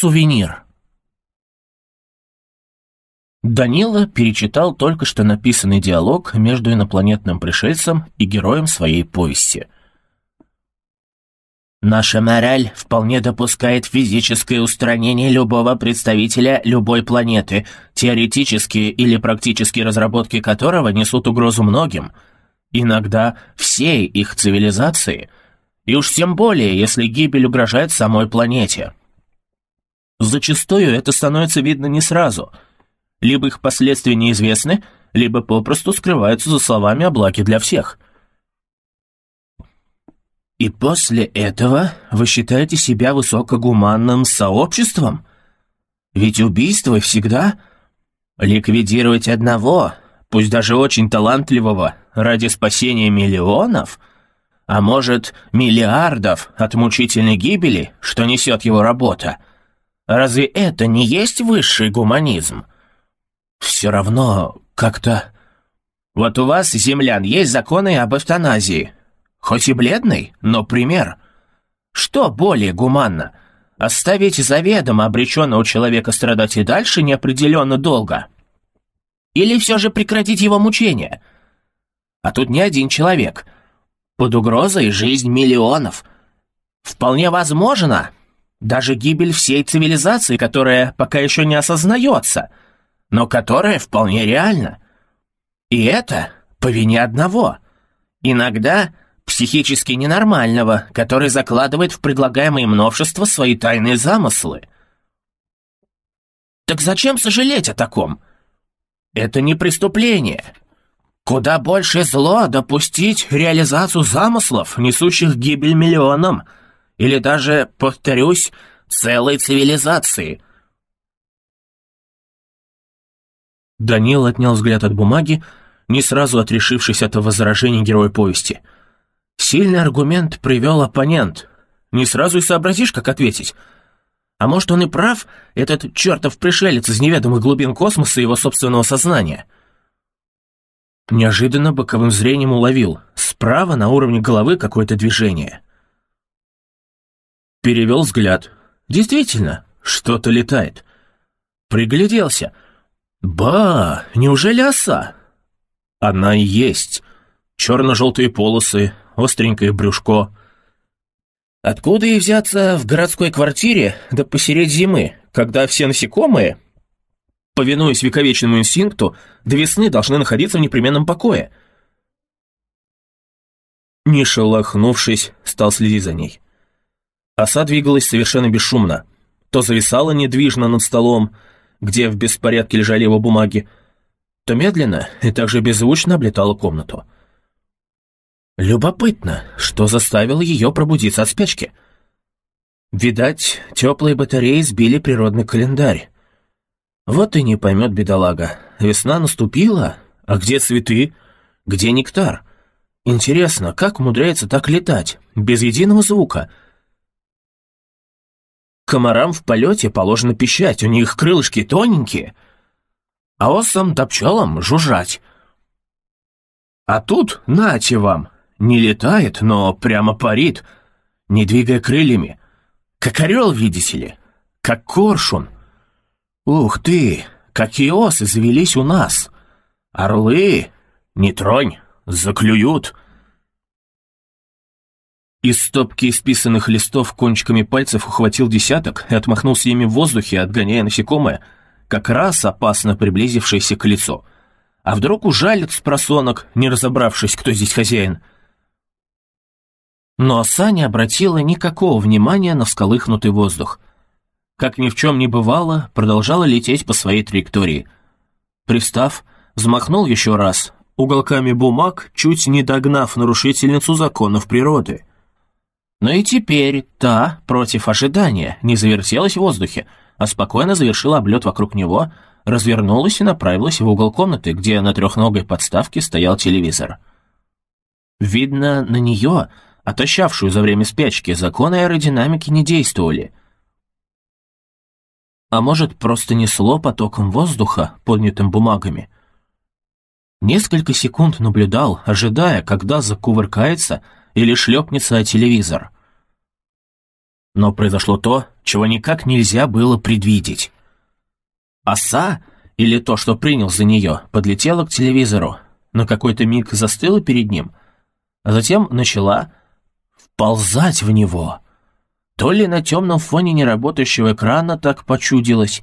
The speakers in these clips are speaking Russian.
Сувенир. Данила перечитал только что написанный диалог между инопланетным пришельцем и героем своей повести. Наша мораль вполне допускает физическое устранение любого представителя любой планеты, теоретические или практические разработки которого несут угрозу многим, иногда всей их цивилизации, и уж тем более, если гибель угрожает самой планете. Зачастую это становится видно не сразу. Либо их последствия неизвестны, либо попросту скрываются за словами о благе для всех. И после этого вы считаете себя высокогуманным сообществом? Ведь убийство всегда ликвидировать одного, пусть даже очень талантливого, ради спасения миллионов, а может, миллиардов от мучительной гибели, что несет его работа. Разве это не есть высший гуманизм? Все равно как-то... Вот у вас, землян, есть законы об эвтаназии. Хоть и бледный, но пример. Что более гуманно? Оставить заведомо обреченного человека страдать и дальше неопределенно долго? Или все же прекратить его мучения? А тут не один человек. Под угрозой жизнь миллионов. Вполне возможно, даже гибель всей цивилизации, которая пока еще не осознается, но которая вполне реальна. И это по вине одного. Иногда психически ненормального, который закладывает в предлагаемые множества свои тайные замыслы. Так зачем сожалеть о таком? Это не преступление. Куда больше зло допустить реализацию замыслов, несущих гибель миллионам – или даже, повторюсь, целой цивилизации. Данил отнял взгляд от бумаги, не сразу отрешившись от возражений героя повести. Сильный аргумент привел оппонент. Не сразу и сообразишь, как ответить. А может, он и прав, этот чертов пришелец из неведомых глубин космоса и его собственного сознания. Неожиданно боковым зрением уловил. Справа на уровне головы какое-то движение. Перевел взгляд. Действительно, что-то летает. Пригляделся. Ба, неужели оса? Она и есть. Черно-желтые полосы, остренькое брюшко. Откуда ей взяться в городской квартире, да посереть зимы, когда все насекомые, повинуясь вековечному инстинкту, до весны должны находиться в непременном покое? Не шелохнувшись, стал следить за ней. Оса двигалась совершенно бесшумно. То зависала недвижно над столом, где в беспорядке лежали его бумаги, то медленно и также беззвучно облетала комнату. Любопытно, что заставило ее пробудиться от спячки. Видать, теплые батареи сбили природный календарь. Вот и не поймет бедолага. Весна наступила, а где цветы? Где нектар? Интересно, как умудряется так летать, без единого звука — Комарам в полете положено пищать, у них крылышки тоненькие, а осам да пчелам жужжать. А тут, нате вам, не летает, но прямо парит, не двигая крыльями. Как орел, видите ли, как коршун. Ух ты, какие осы завелись у нас. Орлы, не тронь, заклюют. Из стопки исписанных листов кончиками пальцев ухватил десяток и отмахнулся ими в воздухе, отгоняя насекомое, как раз опасно приблизившееся к лицу. А вдруг ужалит с просонок, не разобравшись, кто здесь хозяин. Но оса не обратила никакого внимания на всколыхнутый воздух. Как ни в чем не бывало, продолжала лететь по своей траектории. Пристав, взмахнул еще раз, уголками бумаг, чуть не догнав нарушительницу законов природы — но и теперь та, против ожидания, не завертелась в воздухе, а спокойно завершила облет вокруг него, развернулась и направилась в угол комнаты, где на трехногой подставке стоял телевизор. Видно, на нее, отощавшую за время спячки, законы аэродинамики не действовали. А может, просто несло потоком воздуха, поднятым бумагами? Несколько секунд наблюдал, ожидая, когда закувыркается — или шлепнется о телевизор. Но произошло то, чего никак нельзя было предвидеть. Оса, или то, что принял за нее, подлетела к телевизору, на какой-то миг застыла перед ним, а затем начала вползать в него. То ли на темном фоне неработающего экрана так почудилось,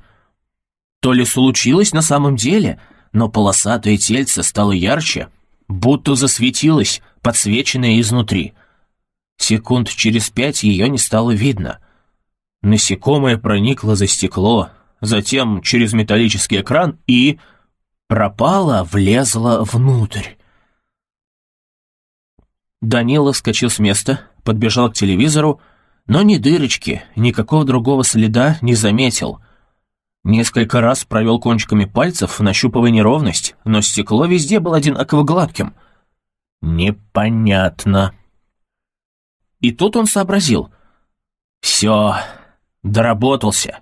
то ли случилось на самом деле, но полосатое тельце стало ярче, будто засветилось, подсвеченное изнутри. Секунд через пять ее не стало видно. Насекомое проникло за стекло, затем через металлический экран и... пропало, влезло внутрь. Данила вскочил с места, подбежал к телевизору, но ни дырочки, никакого другого следа не заметил. Несколько раз провел кончиками пальцев, нащупывая неровность, но стекло везде было одинаково гладким. Непонятно. И тут он сообразил. Все, доработался.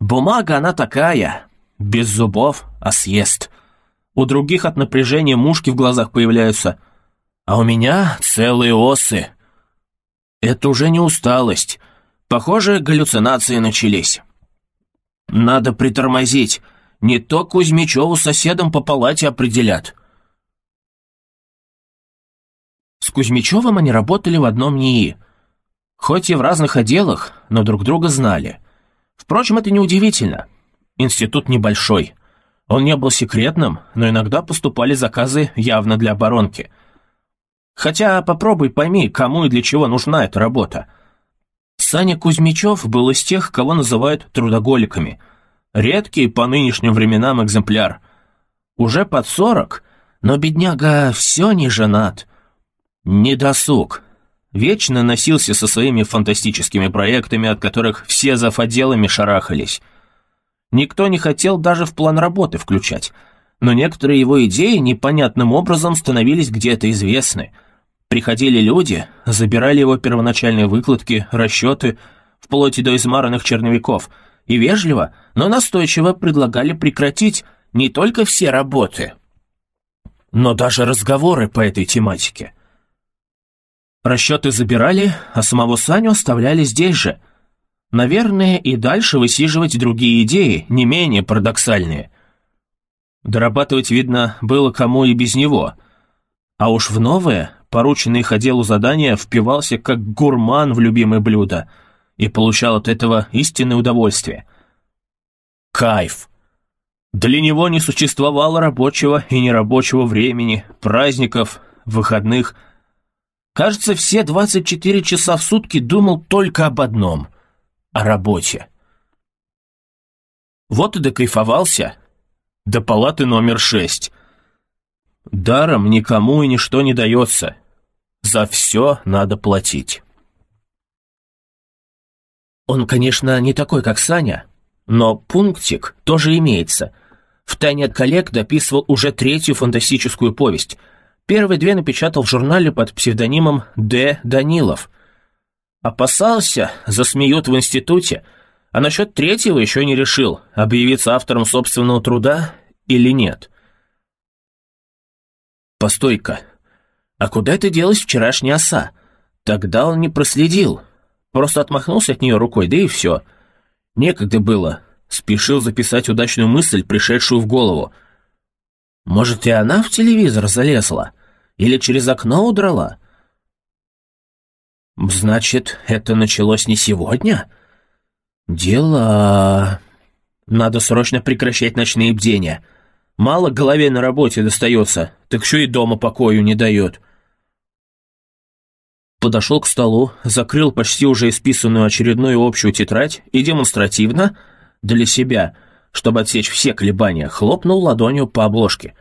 Бумага она такая, без зубов, а съест. У других от напряжения мушки в глазах появляются, а у меня целые осы. Это уже не усталость. Похоже, галлюцинации начались. Надо притормозить. Не то Кузьмичеву соседом по палате определят. С Кузьмичевым они работали в одном НИИ. Хоть и в разных отделах, но друг друга знали. Впрочем, это неудивительно. Институт небольшой. Он не был секретным, но иногда поступали заказы явно для оборонки. Хотя попробуй пойми, кому и для чего нужна эта работа. Саня Кузьмичев был из тех, кого называют трудоголиками. Редкий по нынешним временам экземпляр. Уже под сорок, но бедняга все не женат. Не досуг. Вечно носился со своими фантастическими проектами, от которых все заводелами шарахались. Никто не хотел даже в план работы включать, но некоторые его идеи непонятным образом становились где-то известны. Приходили люди, забирали его первоначальные выкладки, расчеты, вплоть до измаранных черновиков, и вежливо, но настойчиво предлагали прекратить не только все работы, но даже разговоры по этой тематике. Расчеты забирали, а самого Саню оставляли здесь же. Наверное, и дальше высиживать другие идеи, не менее парадоксальные. Дорабатывать, видно, было кому и без него. А уж в новое, порученное их отделу задания, впивался как гурман в любимое блюдо и получал от этого истинное удовольствие. Кайф! Для него не существовало рабочего и нерабочего времени, праздников, выходных – Кажется, все 24 часа в сутки думал только об одном — о работе. Вот и докайфовался. До палаты номер шесть. Даром никому и ничто не дается. За все надо платить. Он, конечно, не такой, как Саня, но пунктик тоже имеется. В тайне от коллег дописывал уже третью фантастическую повесть — Первые две напечатал в журнале под псевдонимом Д. Данилов. Опасался, засмеют в институте, а насчет третьего еще не решил, объявиться автором собственного труда или нет. «Постой-ка, а куда это делась вчерашняя оса? Тогда он не проследил, просто отмахнулся от нее рукой, да и все. Некогда было, спешил записать удачную мысль, пришедшую в голову. Может, и она в телевизор залезла?» Или через окно удрала? Значит, это началось не сегодня? Дело... Надо срочно прекращать ночные бдения. Мало голове на работе достается, так еще и дома покою не дает. Подошел к столу, закрыл почти уже исписанную очередную общую тетрадь и демонстративно, для себя, чтобы отсечь все колебания, хлопнул ладонью по обложке.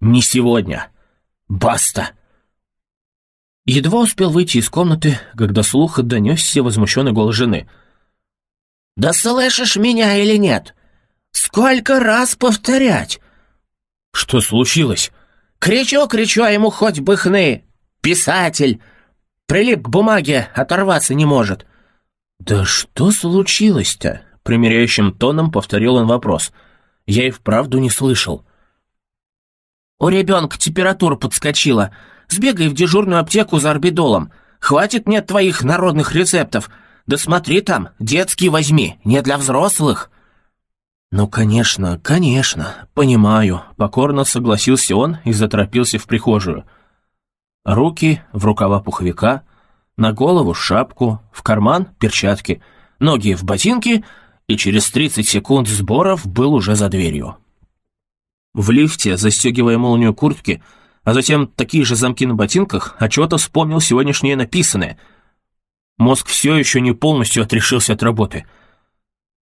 «Не сегодня!» Баста!» Едва успел выйти из комнаты, когда слух донесся возмущенный голос жены. «Да слышишь меня или нет? Сколько раз повторять?» «Что случилось?» «Кричу, кричу, а ему хоть бы хны! Писатель! Прилип к бумаге, оторваться не может!» «Да что случилось-то?» — примиряющим тоном повторил он вопрос. «Я и вправду не слышал». «У ребенка температура подскочила. Сбегай в дежурную аптеку за орбидолом. Хватит мне твоих народных рецептов. Да смотри там, детский возьми, не для взрослых!» «Ну, конечно, конечно, понимаю», — покорно согласился он и заторопился в прихожую. Руки в рукава пуховика, на голову шапку, в карман перчатки, ноги в ботинки, и через 30 секунд сборов был уже за дверью. В лифте, застегивая молнию куртки, а затем такие же замки на ботинках, отчего-то вспомнил сегодняшнее написанное. Мозг все еще не полностью отрешился от работы —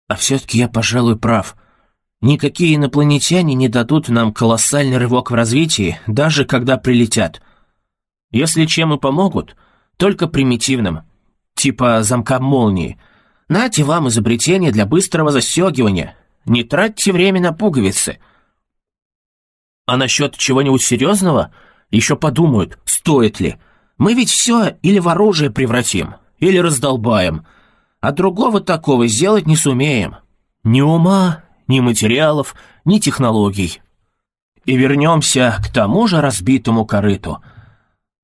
а все-таки я, пожалуй, прав. Никакие инопланетяне не дадут нам колоссальный рывок в развитии, даже когда прилетят. Если чем и помогут, только примитивным, типа замка молнии. Нате вам изобретение для быстрого застегивания. Не тратьте время на пуговицы. А насчет чего-нибудь серьезного еще подумают, стоит ли. Мы ведь все или в оружие превратим, или раздолбаем — а другого такого сделать не сумеем. Ни ума, ни материалов, ни технологий. И вернемся к тому же разбитому корыту.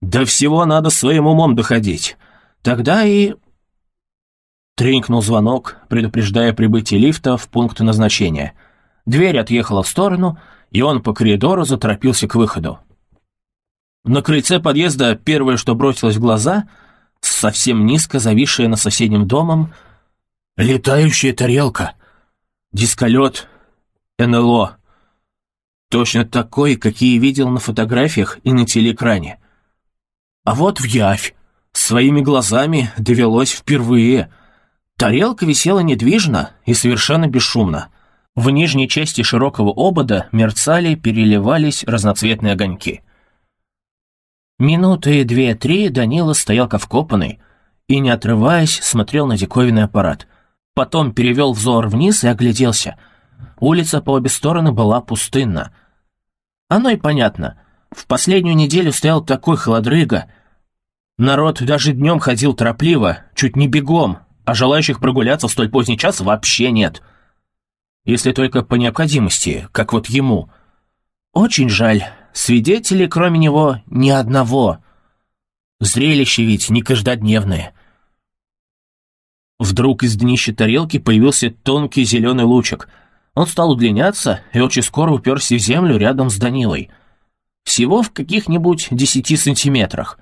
До всего надо своим умом доходить. Тогда и... Тренькнул звонок, предупреждая прибытие лифта в пункт назначения. Дверь отъехала в сторону, и он по коридору заторопился к выходу. На крыльце подъезда первое, что бросилось в глаза — совсем низко зависшая над соседним домом, летающая тарелка, дисколет НЛО. Точно такой, какие видел на фотографиях и на телеэкране. А вот в явь, своими глазами довелось впервые. Тарелка висела недвижно и совершенно бесшумно. В нижней части широкого обода мерцали, переливались разноцветные огоньки. Минуты две-три Данила стоял как вкопанный и, не отрываясь, смотрел на диковинный аппарат. Потом перевел взор вниз и огляделся. Улица по обе стороны была пустынна. Оно и понятно. В последнюю неделю стоял такой холодрыга. Народ даже днем ходил торопливо, чуть не бегом, а желающих прогуляться в столь поздний час вообще нет. Если только по необходимости, как вот ему. Очень жаль. Свидетелей, кроме него, ни одного. Зрелище ведь не каждодневное. Вдруг из днища тарелки появился тонкий зеленый лучик. Он стал удлиняться и очень скоро уперся в землю рядом с Данилой. Всего в каких-нибудь десяти сантиметрах.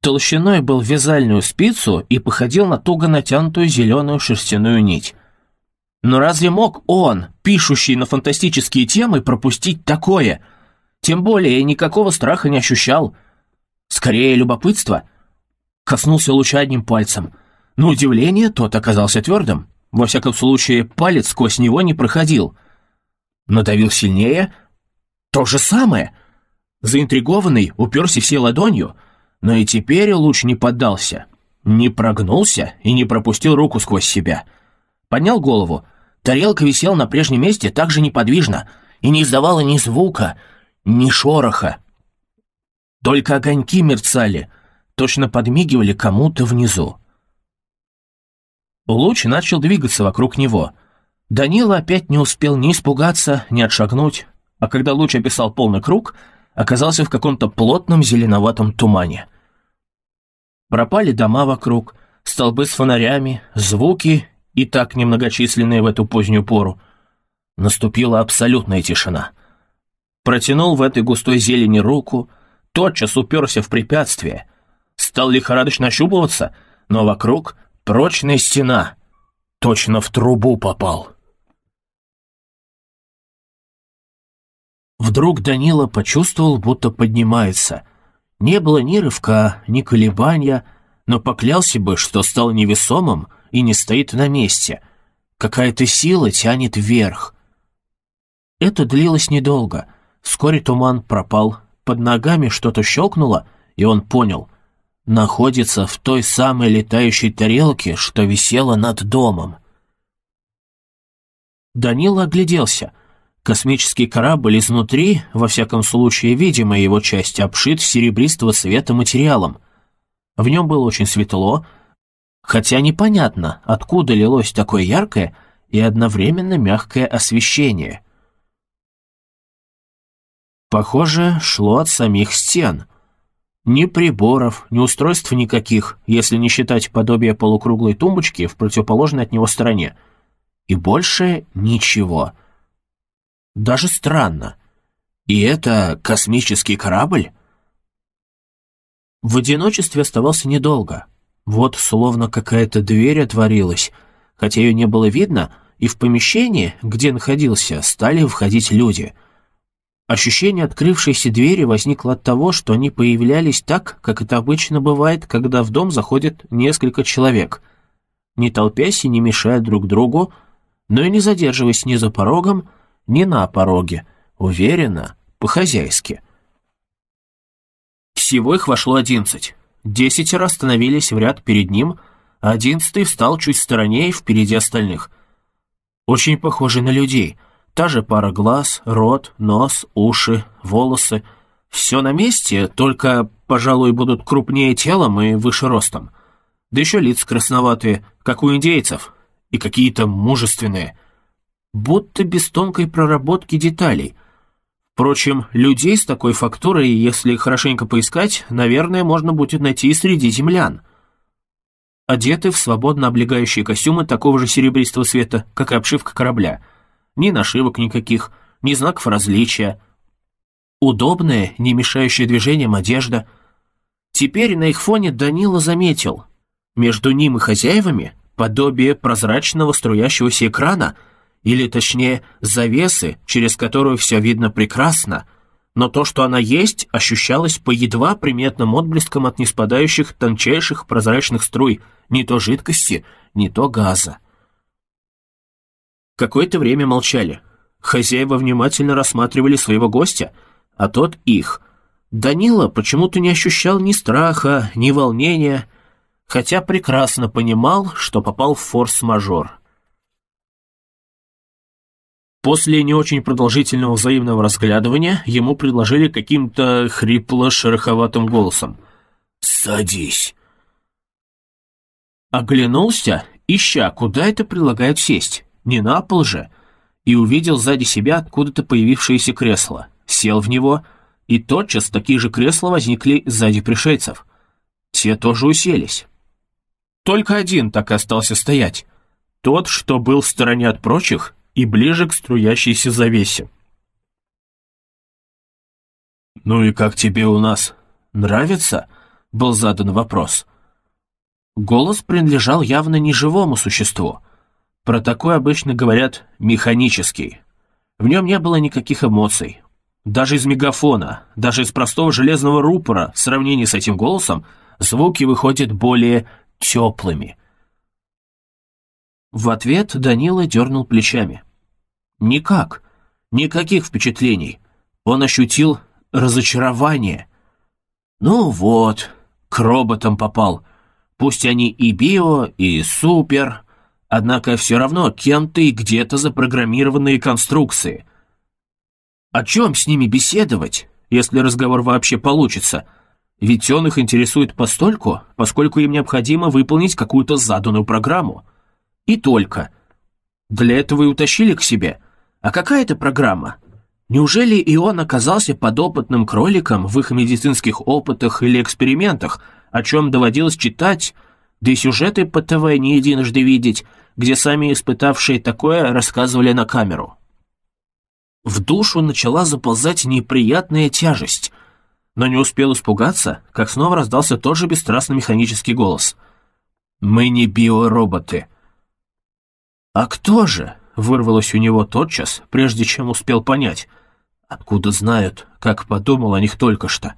Толщиной был вязальную спицу и походил на туго натянутую зеленую шерстяную нить. Но разве мог он, пишущий на фантастические темы, пропустить такое — тем более я никакого страха не ощущал. Скорее, любопытство. Коснулся луча одним пальцем. На удивление, тот оказался твердым. Во всяком случае, палец сквозь него не проходил. Надавил сильнее. То же самое. Заинтригованный, уперся все ладонью, но и теперь луч не поддался. Не прогнулся и не пропустил руку сквозь себя. Поднял голову. Тарелка висела на прежнем месте так же неподвижно и не издавала ни звука — ни шороха. Только огоньки мерцали, точно подмигивали кому-то внизу. Луч начал двигаться вокруг него. Данила опять не успел ни испугаться, ни отшагнуть, а когда луч описал полный круг, оказался в каком-то плотном зеленоватом тумане. Пропали дома вокруг, столбы с фонарями, звуки, и так немногочисленные в эту позднюю пору. Наступила абсолютная тишина — протянул в этой густой зелени руку, тотчас уперся в препятствие, стал лихорадочно ощупываться, но вокруг прочная стена, точно в трубу попал. Вдруг Данила почувствовал, будто поднимается. Не было ни рывка, ни колебания, но поклялся бы, что стал невесомым и не стоит на месте. Какая-то сила тянет вверх. Это длилось недолго. Вскоре туман пропал, под ногами что-то щелкнуло, и он понял. Находится в той самой летающей тарелке, что висела над домом. Данила огляделся. Космический корабль изнутри, во всяком случае видимая его часть, обшит серебристого цвета материалом. В нем было очень светло, хотя непонятно, откуда лилось такое яркое и одновременно мягкое освещение. Похоже, шло от самих стен. Ни приборов, ни устройств никаких, если не считать подобие полукруглой тумбочки в противоположной от него стороне. И больше ничего. Даже странно. И это космический корабль? В одиночестве оставался недолго. Вот словно какая-то дверь отворилась, хотя ее не было видно, и в помещении, где находился, стали входить люди — Ощущение открывшейся двери возникло от того, что они появлялись так, как это обычно бывает, когда в дом заходит несколько человек, не толпясь и не мешая друг другу, но и не задерживаясь ни за порогом, ни на пороге, уверенно, по-хозяйски. Всего их вошло одиннадцать. Десятеро остановились в ряд перед ним, а одиннадцатый встал чуть в стороне и впереди остальных. Очень похожий на людей — Та же пара глаз, рот, нос, уши, волосы. Все на месте, только, пожалуй, будут крупнее телом и выше ростом. Да еще лица красноватые, как у индейцев, и какие-то мужественные. Будто без тонкой проработки деталей. Впрочем, людей с такой фактурой, если хорошенько поискать, наверное, можно будет найти и среди землян. Одеты в свободно облегающие костюмы такого же серебристого цвета, как и обшивка корабля — ни нашивок никаких, ни знаков различия. Удобная, не мешающая движениям одежда. Теперь на их фоне Данила заметил. Между ним и хозяевами подобие прозрачного струящегося экрана, или точнее завесы, через которую все видно прекрасно, но то, что она есть, ощущалось по едва приметным отблескам от неспадающих тончайших прозрачных струй, не то жидкости, не то газа. Какое-то время молчали. Хозяева внимательно рассматривали своего гостя, а тот их. Данила почему-то не ощущал ни страха, ни волнения, хотя прекрасно понимал, что попал в форс-мажор. После не очень продолжительного взаимного разглядывания ему предложили каким-то хрипло-шероховатым голосом. «Садись». Оглянулся, ища, куда это предлагают сесть не на пол же, и увидел сзади себя откуда-то появившееся кресло, сел в него, и тотчас такие же кресла возникли сзади пришельцев. Те тоже уселись. Только один так и остался стоять, тот, что был в стороне от прочих и ближе к струящейся завесе. «Ну и как тебе у нас? Нравится?» — был задан вопрос. Голос принадлежал явно неживому существу — про такой обычно говорят «механический». В нем не было никаких эмоций. Даже из мегафона, даже из простого железного рупора в сравнении с этим голосом звуки выходят более теплыми. В ответ Данила дернул плечами. Никак, никаких впечатлений. Он ощутил разочарование. Ну вот, к роботам попал. Пусть они и био, и супер, Однако все равно кем-то и где-то запрограммированные конструкции. О чем с ними беседовать, если разговор вообще получится? Ведь он их интересует постольку, поскольку им необходимо выполнить какую-то заданную программу. И только. Для этого и утащили к себе. А какая это программа? Неужели и он оказался подопытным кроликом в их медицинских опытах или экспериментах, о чем доводилось читать, да и сюжеты по ТВ не единожды видеть, где сами испытавшие такое рассказывали на камеру. В душу начала заползать неприятная тяжесть, но не успел испугаться, как снова раздался тот же бесстрастно механический голос. «Мы не биороботы». «А кто же?» — вырвалось у него тотчас, прежде чем успел понять. «Откуда знают, как подумал о них только что?»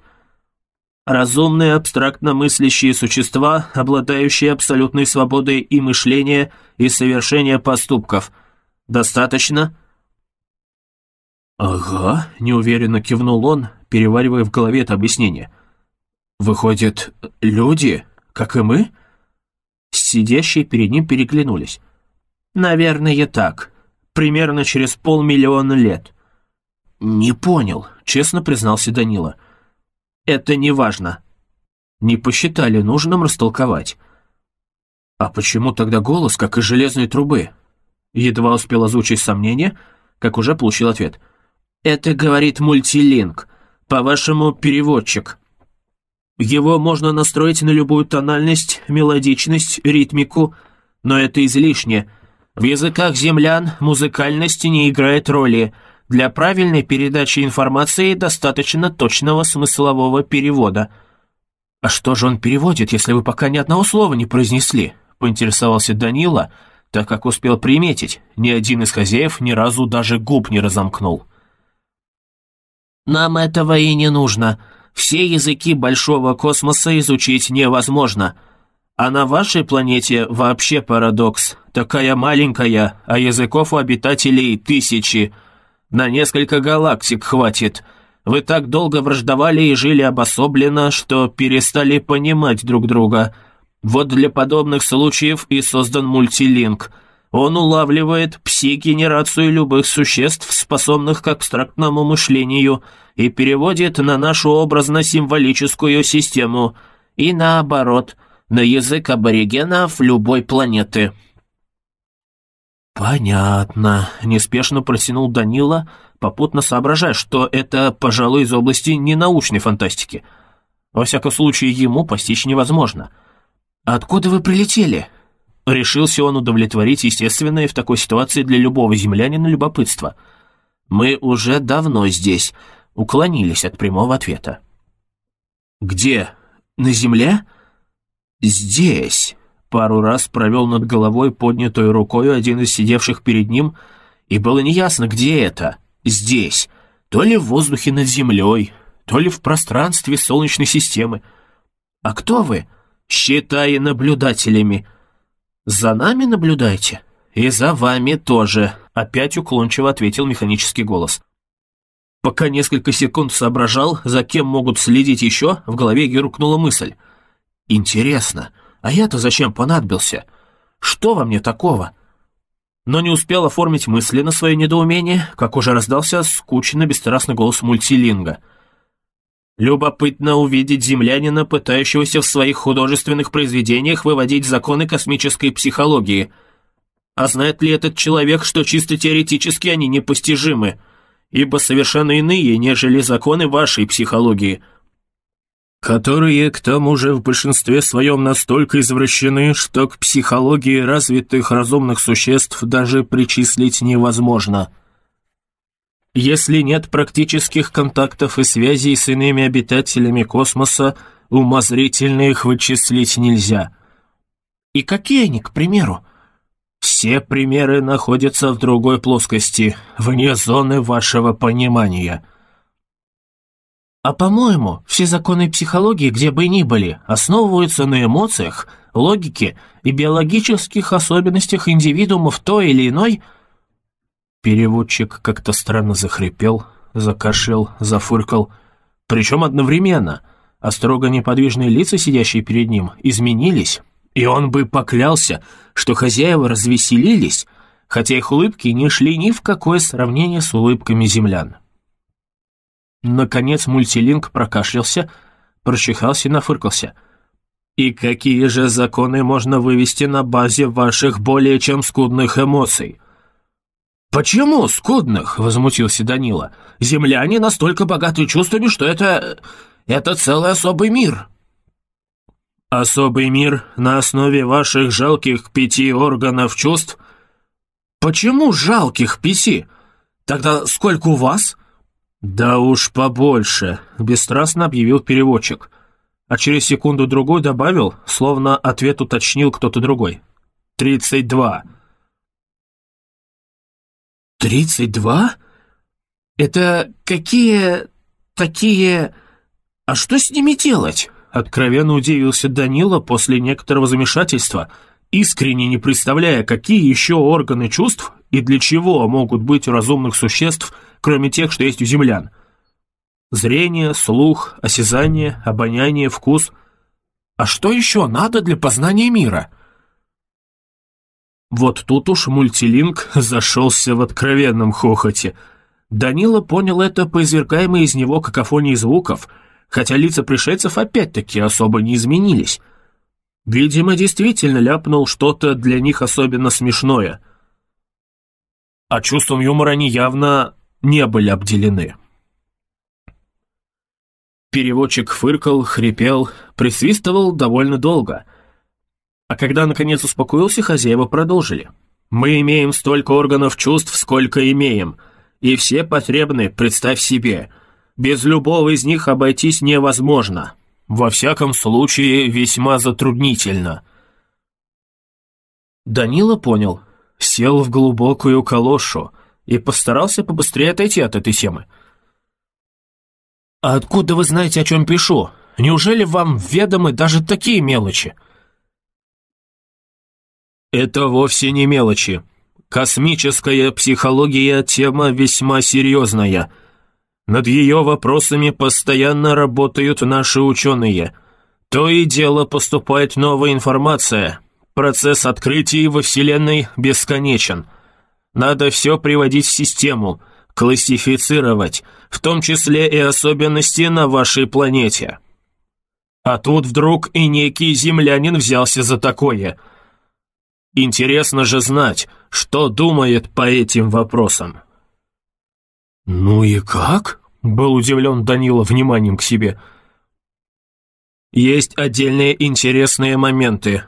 Разумные абстрактно мыслящие существа, обладающие абсолютной свободой и мышления, и совершения поступков. Достаточно?» «Ага», — неуверенно кивнул он, переваривая в голове это объяснение. «Выходит, люди, как и мы?» Сидящие перед ним переглянулись. «Наверное, так. Примерно через полмиллиона лет». «Не понял», — честно признался Данила. Это не важно. Не посчитали нужным растолковать. А почему тогда голос, как из железной трубы? Едва успел озвучить сомнение, как уже получил ответ. Это говорит мультилинк, по-вашему, переводчик. Его можно настроить на любую тональность, мелодичность, ритмику, но это излишне. В языках землян музыкальность не играет роли. Для правильной передачи информации достаточно точного смыслового перевода. «А что же он переводит, если вы пока ни одного слова не произнесли?» — поинтересовался Данила, так как успел приметить, ни один из хозяев ни разу даже губ не разомкнул. «Нам этого и не нужно», все языки большого космоса изучить невозможно. А на вашей планете вообще парадокс. Такая маленькая, а языков у обитателей тысячи. На несколько галактик хватит. Вы так долго враждовали и жили обособленно, что перестали понимать друг друга. Вот для подобных случаев и создан мультилинк. Он улавливает пси-генерацию любых существ, способных к абстрактному мышлению – и переводит на нашу образно-символическую систему, и наоборот, на язык аборигенов любой планеты». «Понятно», — неспешно протянул Данила, попутно соображая, что это, пожалуй, из области ненаучной фантастики. Во всяком случае, ему постичь невозможно. «Откуда вы прилетели?» Решился он удовлетворить естественное в такой ситуации для любого землянина любопытство. «Мы уже давно здесь уклонились от прямого ответа. «Где? На земле?» «Здесь», — пару раз провел над головой поднятой рукой один из сидевших перед ним, и было неясно, где это. «Здесь», то ли в воздухе над землей, то ли в пространстве Солнечной системы. «А кто вы?» «Считай наблюдателями». «За нами наблюдайте?» «И за вами тоже», — опять уклончиво ответил механический голос. Пока несколько секунд соображал, за кем могут следить еще, в голове геркнула мысль. «Интересно, а я-то зачем понадобился? Что во мне такого?» Но не успел оформить мысли на свое недоумение, как уже раздался скучно бесстрастный голос мультилинга. «Любопытно увидеть землянина, пытающегося в своих художественных произведениях выводить законы космической психологии. А знает ли этот человек, что чисто теоретически они непостижимы?» ибо совершенно иные, нежели законы вашей психологии, которые, к тому же, в большинстве своем настолько извращены, что к психологии развитых разумных существ даже причислить невозможно. Если нет практических контактов и связей с иными обитателями космоса, умозрительно их вычислить нельзя. И какие они, к примеру? Все примеры находятся в другой плоскости, вне зоны вашего понимания. А по-моему, все законы психологии, где бы ни были, основываются на эмоциях, логике и биологических особенностях индивидуумов той или иной... Переводчик как-то странно захрипел, закашлял, зафыркал, причем одновременно, а строго неподвижные лица, сидящие перед ним, изменились, и он бы поклялся, что хозяева развеселились, хотя их улыбки не шли ни в какое сравнение с улыбками землян. Наконец мультилинк прокашлялся, прочихался и нафыркался. «И какие же законы можно вывести на базе ваших более чем скудных эмоций?» «Почему скудных?» — возмутился Данила. «Земляне настолько богаты чувствами, что это... это целый особый мир». Особый мир на основе ваших жалких пяти органов чувств? Почему жалких пяти? Тогда сколько у вас? Да уж побольше, бесстрастно объявил переводчик. А через секунду-другой добавил, словно ответ уточнил кто-то другой. «Тридцать два». «Тридцать два? Это какие... такие... А что с ними делать?» Откровенно удивился Данила после некоторого замешательства, искренне не представляя, какие еще органы чувств и для чего могут быть у разумных существ, кроме тех, что есть у землян. Зрение, слух, осязание, обоняние, вкус. А что еще надо для познания мира? Вот тут уж мультилинк зашелся в откровенном хохоте. Данила понял это по извергаемой из него какофонии звуков — хотя лица пришельцев опять-таки особо не изменились. Видимо, действительно ляпнул что-то для них особенно смешное. А чувством юмора они явно не были обделены. Переводчик фыркал, хрипел, присвистывал довольно долго. А когда наконец успокоился, хозяева продолжили. «Мы имеем столько органов чувств, сколько имеем, и все потребны, представь себе. Без любого из них обойтись невозможно. Во всяком случае, весьма затруднительно». Данила понял, сел в глубокую калошу и постарался побыстрее отойти от этой темы. «А откуда вы знаете, о чем пишу? Неужели вам ведомы даже такие мелочи?» «Это вовсе не мелочи. Космическая психология – тема весьма серьезная. Над ее вопросами постоянно работают наши ученые. То и дело поступает новая информация. Процесс открытий во Вселенной бесконечен. Надо все приводить в систему – классифицировать, в том числе и особенности на вашей планете. А тут вдруг и некий землянин взялся за такое. Интересно же знать, что думает по этим вопросам. «Ну и как?» — был удивлен Данила вниманием к себе. «Есть отдельные интересные моменты,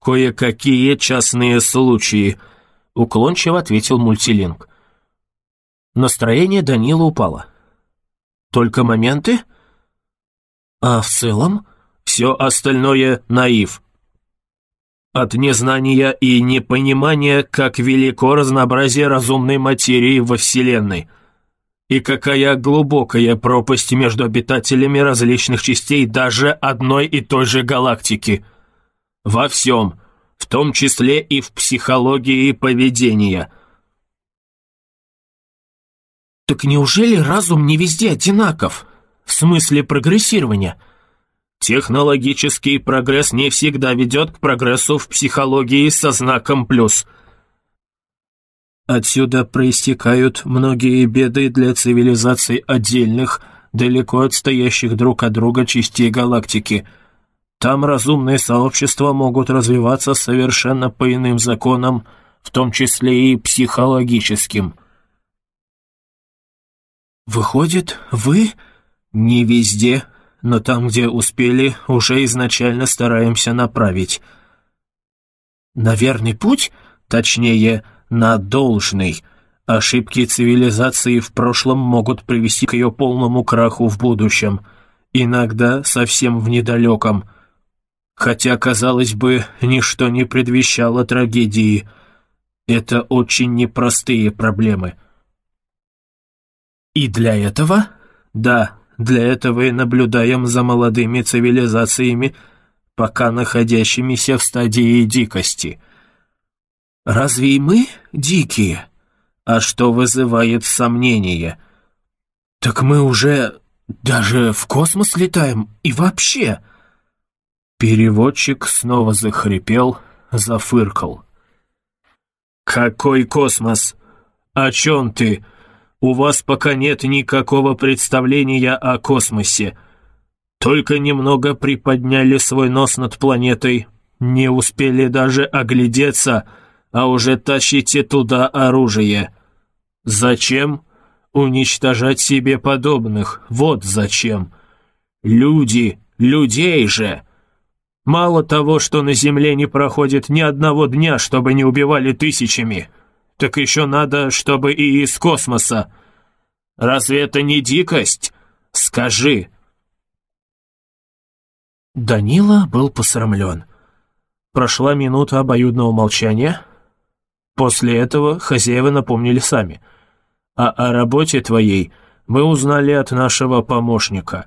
кое-какие частные случаи», — уклончиво ответил мультилинг. Настроение Данила упало. «Только моменты?» «А в целом?» «Все остальное наив». От незнания и непонимания, как велико разнообразие разумной материи во Вселенной, и какая глубокая пропасть между обитателями различных частей даже одной и той же галактики. Во всем, в том числе и в психологии поведения – так неужели разум не везде одинаков? В смысле прогрессирования? Технологический прогресс не всегда ведет к прогрессу в психологии со знаком «плюс». Отсюда проистекают многие беды для цивилизаций отдельных, далеко отстоящих друг от друга частей галактики. Там разумные сообщества могут развиваться совершенно по иным законам, в том числе и психологическим – «Выходит, вы...» «Не везде, но там, где успели, уже изначально стараемся направить. На верный путь, точнее, на должный. Ошибки цивилизации в прошлом могут привести к ее полному краху в будущем, иногда совсем в недалеком. Хотя, казалось бы, ничто не предвещало трагедии. Это очень непростые проблемы». И для этого? Да, для этого и наблюдаем за молодыми цивилизациями, пока находящимися в стадии дикости. Разве и мы дикие? А что вызывает сомнения? Так мы уже даже в космос летаем и вообще... Переводчик снова захрипел, зафыркал. «Какой космос? О чем ты?» У вас пока нет никакого представления о космосе. Только немного приподняли свой нос над планетой, не успели даже оглядеться, а уже тащите туда оружие. Зачем? Уничтожать себе подобных, вот зачем. Люди, людей же. Мало того, что на Земле не проходит ни одного дня, чтобы не убивали тысячами — так еще надо, чтобы и из космоса. Разве это не дикость? Скажи!» Данила был посрамлен. Прошла минута обоюдного молчания. После этого хозяева напомнили сами. «А о работе твоей мы узнали от нашего помощника».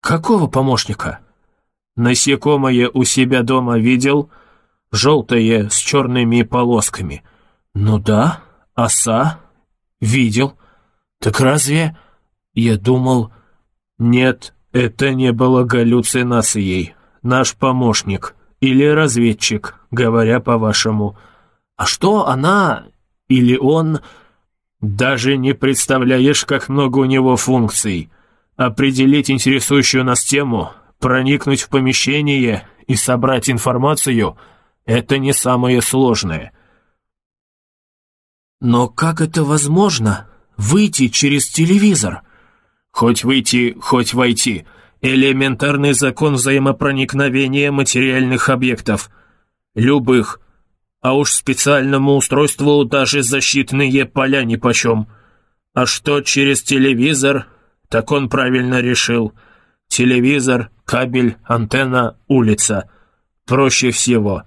«Какого помощника?» «Насекомое у себя дома видел, желтое с черными полосками». «Ну да, оса. Видел. Так разве...» «Я думал...» «Нет, это не было галлюцинацией. Наш помощник. Или разведчик, говоря по-вашему. А что она... или он...» «Даже не представляешь, как много у него функций. Определить интересующую нас тему, проникнуть в помещение и собрать информацию — это не самое сложное». Но как это возможно? Выйти через телевизор? Хоть выйти, хоть войти. Элементарный закон взаимопроникновения материальных объектов. Любых. А уж специальному устройству даже защитные поля нипочем. А что через телевизор, так он правильно решил. Телевизор, кабель, антенна, улица. Проще всего.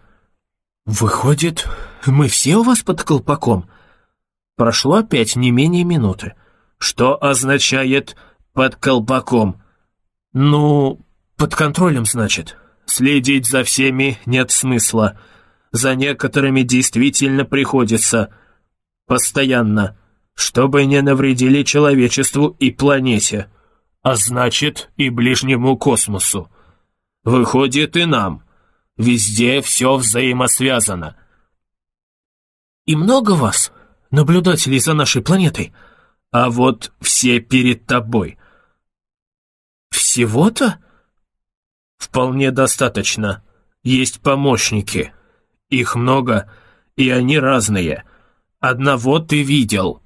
Выходит, мы все у вас под колпаком? Прошло опять не менее минуты. Что означает «под колпаком»? Ну, под контролем, значит. Следить за всеми нет смысла. За некоторыми действительно приходится. Постоянно. Чтобы не навредили человечеству и планете. А значит, и ближнему космосу. Выходит, и нам. Везде все взаимосвязано. И много вас, наблюдателей за нашей планетой? А вот все перед тобой. Всего-то? Вполне достаточно. Есть помощники. Их много, и они разные. Одного ты видел.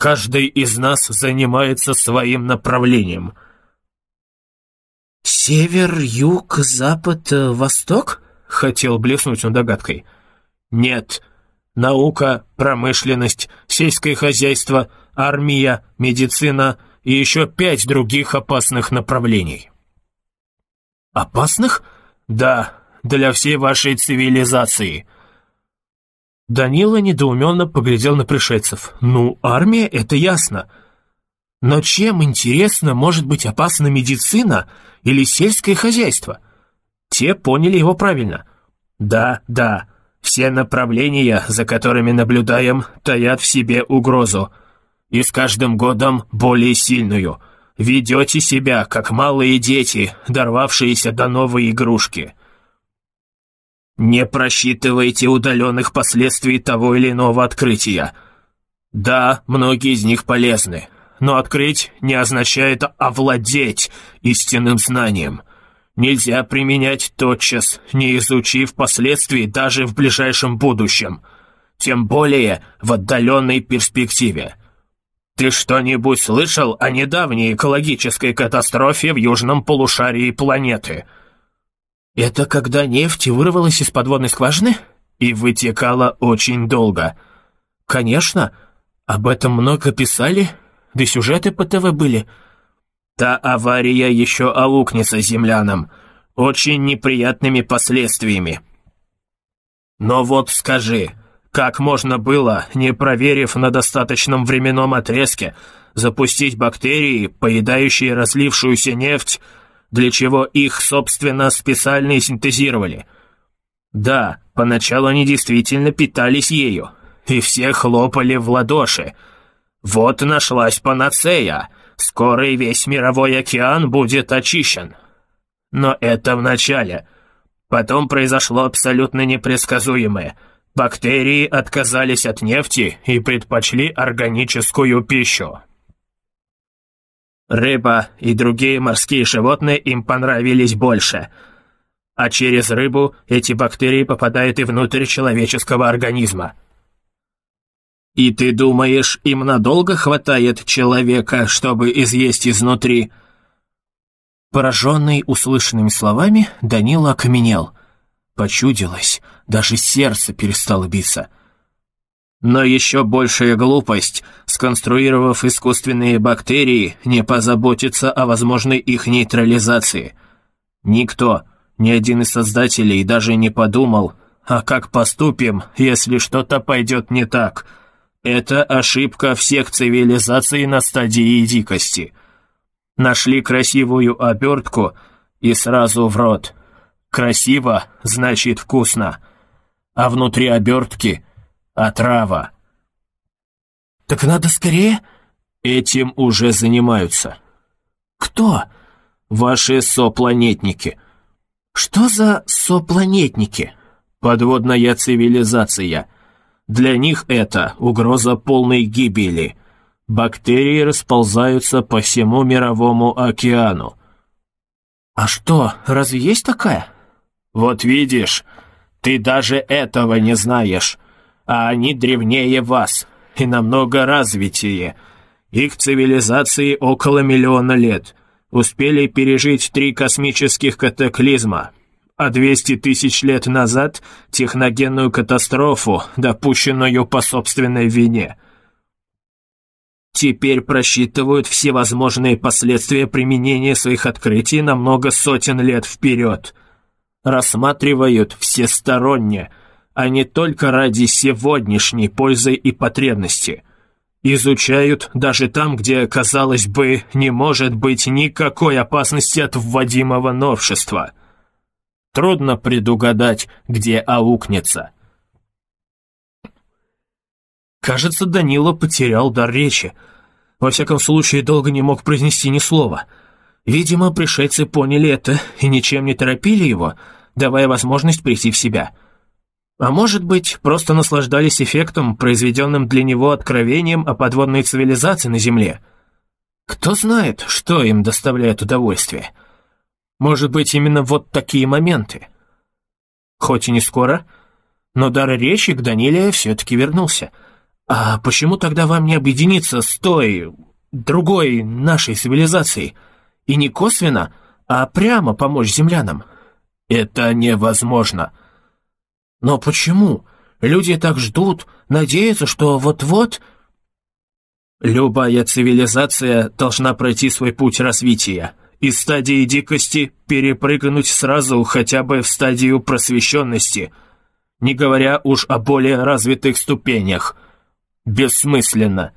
Каждый из нас занимается своим направлением. «Север, юг, запад, э, восток?» — хотел блеснуть он догадкой. «Нет. Наука, промышленность, сельское хозяйство, армия, медицина — и еще пять других опасных направлений. Опасных? Да, для всей вашей цивилизации. Данила недоуменно поглядел на пришельцев. Ну, армия — это ясно. Но чем, интересно, может быть опасна медицина или сельское хозяйство? Те поняли его правильно. Да, да, все направления, за которыми наблюдаем, таят в себе угрозу и с каждым годом более сильную. Ведете себя, как малые дети, дорвавшиеся до новой игрушки. Не просчитывайте удаленных последствий того или иного открытия. Да, многие из них полезны, но открыть не означает овладеть истинным знанием. Нельзя применять тотчас, не изучив последствий даже в ближайшем будущем, тем более в отдаленной перспективе. Ты что-нибудь слышал о недавней экологической катастрофе в южном полушарии планеты? Это когда нефть вырвалась из подводной скважины и вытекала очень долго. Конечно, об этом много писали, да сюжеты по ТВ были. Та авария еще аукнется землянам, очень неприятными последствиями. Но вот скажи, как можно было, не проверив на достаточном временном отрезке, запустить бактерии, поедающие разлившуюся нефть, для чего их, собственно, специально и синтезировали? Да, поначалу они действительно питались ею, и все хлопали в ладоши. Вот нашлась панацея, скоро и весь мировой океан будет очищен. Но это в начале. Потом произошло абсолютно непредсказуемое — Бактерии отказались от нефти и предпочли органическую пищу. Рыба и другие морские животные им понравились больше. А через рыбу эти бактерии попадают и внутрь человеческого организма. «И ты думаешь, им надолго хватает человека, чтобы изъесть изнутри?» Пораженный услышанными словами, Данила окаменел – Почудилось, даже сердце перестало биться. Но еще большая глупость, сконструировав искусственные бактерии, не позаботиться о возможной их нейтрализации. Никто, ни один из создателей даже не подумал, а как поступим, если что-то пойдет не так. Это ошибка всех цивилизаций на стадии дикости. Нашли красивую обертку и сразу в рот – Красиво значит вкусно, а внутри обертки — отрава. Так надо скорее? Этим уже занимаются. Кто? Ваши сопланетники. Что за сопланетники? Подводная цивилизация. Для них это угроза полной гибели. Бактерии расползаются по всему мировому океану. А что, разве есть такая? «Вот видишь, ты даже этого не знаешь, а они древнее вас и намного развитее. Их цивилизации около миллиона лет. Успели пережить три космических катаклизма, а 200 тысяч лет назад — техногенную катастрофу, допущенную по собственной вине. Теперь просчитывают всевозможные последствия применения своих открытий на много сотен лет вперед. Рассматривают всесторонне, а не только ради сегодняшней пользы и потребности — Изучают даже там, где, казалось бы, не может быть никакой опасности от вводимого новшества. Трудно предугадать, где аукнется. Кажется, Данила потерял дар речи. Во всяком случае, долго не мог произнести ни слова. Видимо, пришельцы поняли это и ничем не торопили его, давая возможность прийти в себя — а может быть, просто наслаждались эффектом, произведенным для него откровением о подводной цивилизации на Земле. Кто знает, что им доставляет удовольствие. Может быть, именно вот такие моменты. Хоть и не скоро, но дар речи к Даниле все-таки вернулся. А почему тогда вам не объединиться с той, другой нашей цивилизацией? И не косвенно, а прямо помочь землянам? Это невозможно. Но почему? Люди так ждут, надеются, что вот-вот... Любая цивилизация должна пройти свой путь развития. Из стадии дикости перепрыгнуть сразу хотя бы в стадию просвещенности, не говоря уж о более развитых ступенях. Бессмысленно.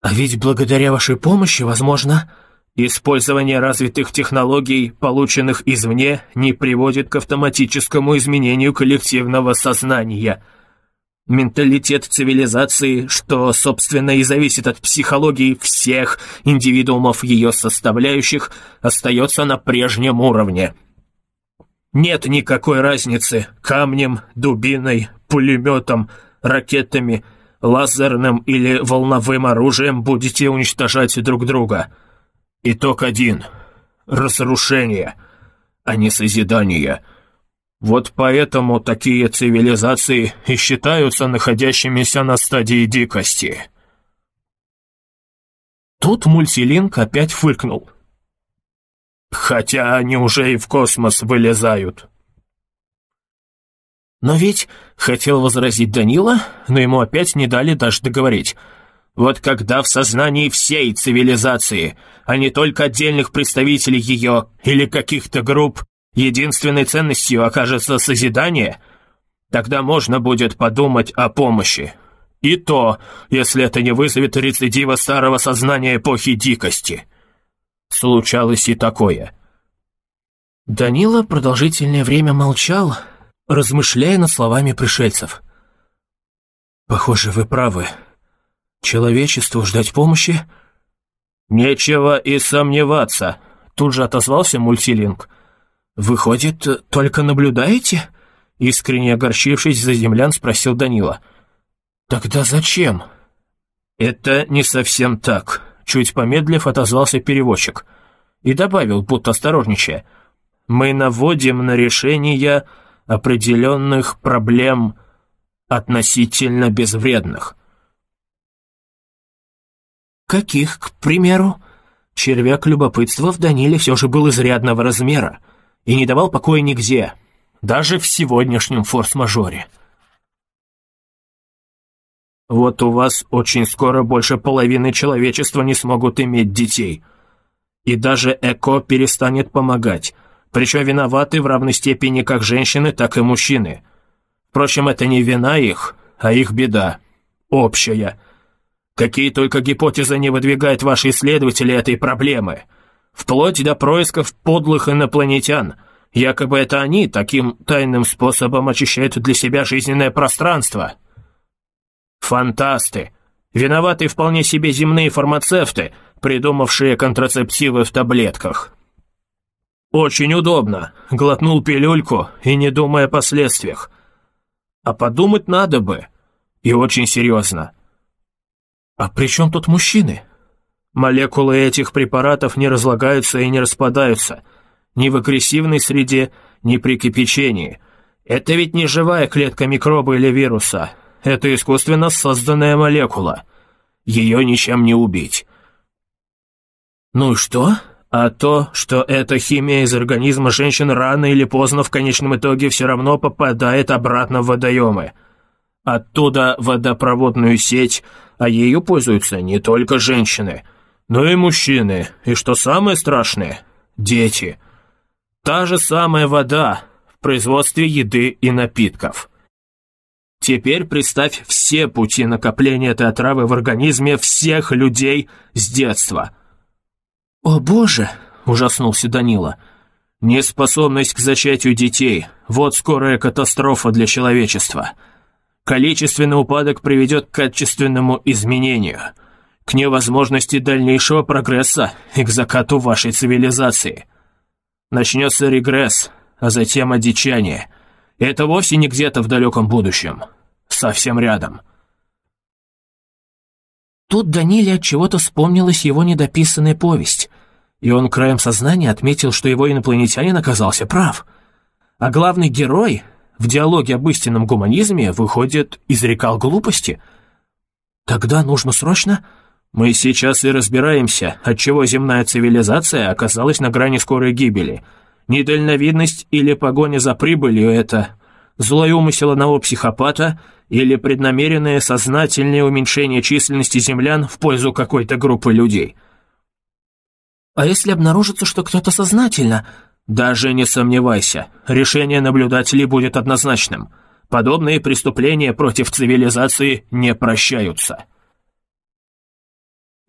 А ведь благодаря вашей помощи, возможно, Использование развитых технологий, полученных извне, не приводит к автоматическому изменению коллективного сознания. Менталитет цивилизации, что, собственно, и зависит от психологии всех индивидуумов ее составляющих, остается на прежнем уровне. Нет никакой разницы камнем, дубиной, пулеметом, ракетами, лазерным или волновым оружием будете уничтожать друг друга – Итог один. Разрушение, а не созидание. Вот поэтому такие цивилизации и считаются находящимися на стадии дикости. Тут мультилинк опять фыркнул. Хотя они уже и в космос вылезают. Но ведь, хотел возразить Данила, но ему опять не дали даже договорить — вот когда в сознании всей цивилизации, а не только отдельных представителей ее или каких-то групп, единственной ценностью окажется созидание, тогда можно будет подумать о помощи. И то, если это не вызовет рецидива старого сознания эпохи дикости. Случалось и такое. Данила продолжительное время молчал, размышляя над словами пришельцев. «Похоже, вы правы», Человечеству ждать помощи? Нечего и сомневаться, тут же отозвался мультилинг. Выходит, только наблюдаете? Искренне огорчившись за землян, спросил Данила. Тогда зачем? Это не совсем так, чуть помедлив отозвался переводчик. И добавил, будто осторожничая. Мы наводим на решение определенных проблем относительно безвредных. «Каких, к примеру?» Червяк любопытства в Даниле все же был изрядного размера и не давал покоя нигде, даже в сегодняшнем форс-мажоре. «Вот у вас очень скоро больше половины человечества не смогут иметь детей. И даже ЭКО перестанет помогать, причем виноваты в равной степени как женщины, так и мужчины. Впрочем, это не вина их, а их беда. Общая». Какие только гипотезы не выдвигают ваши исследователи этой проблемы. Вплоть до происков подлых инопланетян. Якобы это они таким тайным способом очищают для себя жизненное пространство. Фантасты. Виноваты вполне себе земные фармацевты, придумавшие контрацептивы в таблетках. Очень удобно. Глотнул пилюльку и не думая о последствиях. А подумать надо бы. И очень серьезно. А при чем тут мужчины? Молекулы этих препаратов не разлагаются и не распадаются. Ни в агрессивной среде, ни при кипячении. Это ведь не живая клетка микроба или вируса. Это искусственно созданная молекула. ее ничем не убить. Ну и что? А то, что эта химия из организма женщин рано или поздно в конечном итоге все равно попадает обратно в водоемы. Оттуда водопроводную сеть, а ею пользуются не только женщины, но и мужчины, и что самое страшное – дети. Та же самая вода в производстве еды и напитков. Теперь представь все пути накопления этой отравы в организме всех людей с детства – «О боже!» – ужаснулся Данила. «Неспособность к зачатию детей – вот скорая катастрофа для человечества. Количественный упадок приведет к качественному изменению, к невозможности дальнейшего прогресса и к закату вашей цивилизации. Начнется регресс, а затем одичание. И это вовсе не где-то в далеком будущем, совсем рядом». Тут Даниле от чего-то вспомнилась его недописанная повесть, и он краем сознания отметил, что его инопланетянин оказался прав. А главный герой в диалоге об истинном гуманизме, выходит, изрекал глупости. Тогда нужно срочно... Мы сейчас и разбираемся, отчего земная цивилизация оказалась на грани скорой гибели. Недальновидность или погоня за прибылью — это злой умысел одного психопата или преднамеренное сознательное уменьшение численности землян в пользу какой-то группы людей. А если обнаружится, что кто-то сознательно... Даже не сомневайся, решение наблюдателей будет однозначным. Подобные преступления против цивилизации не прощаются.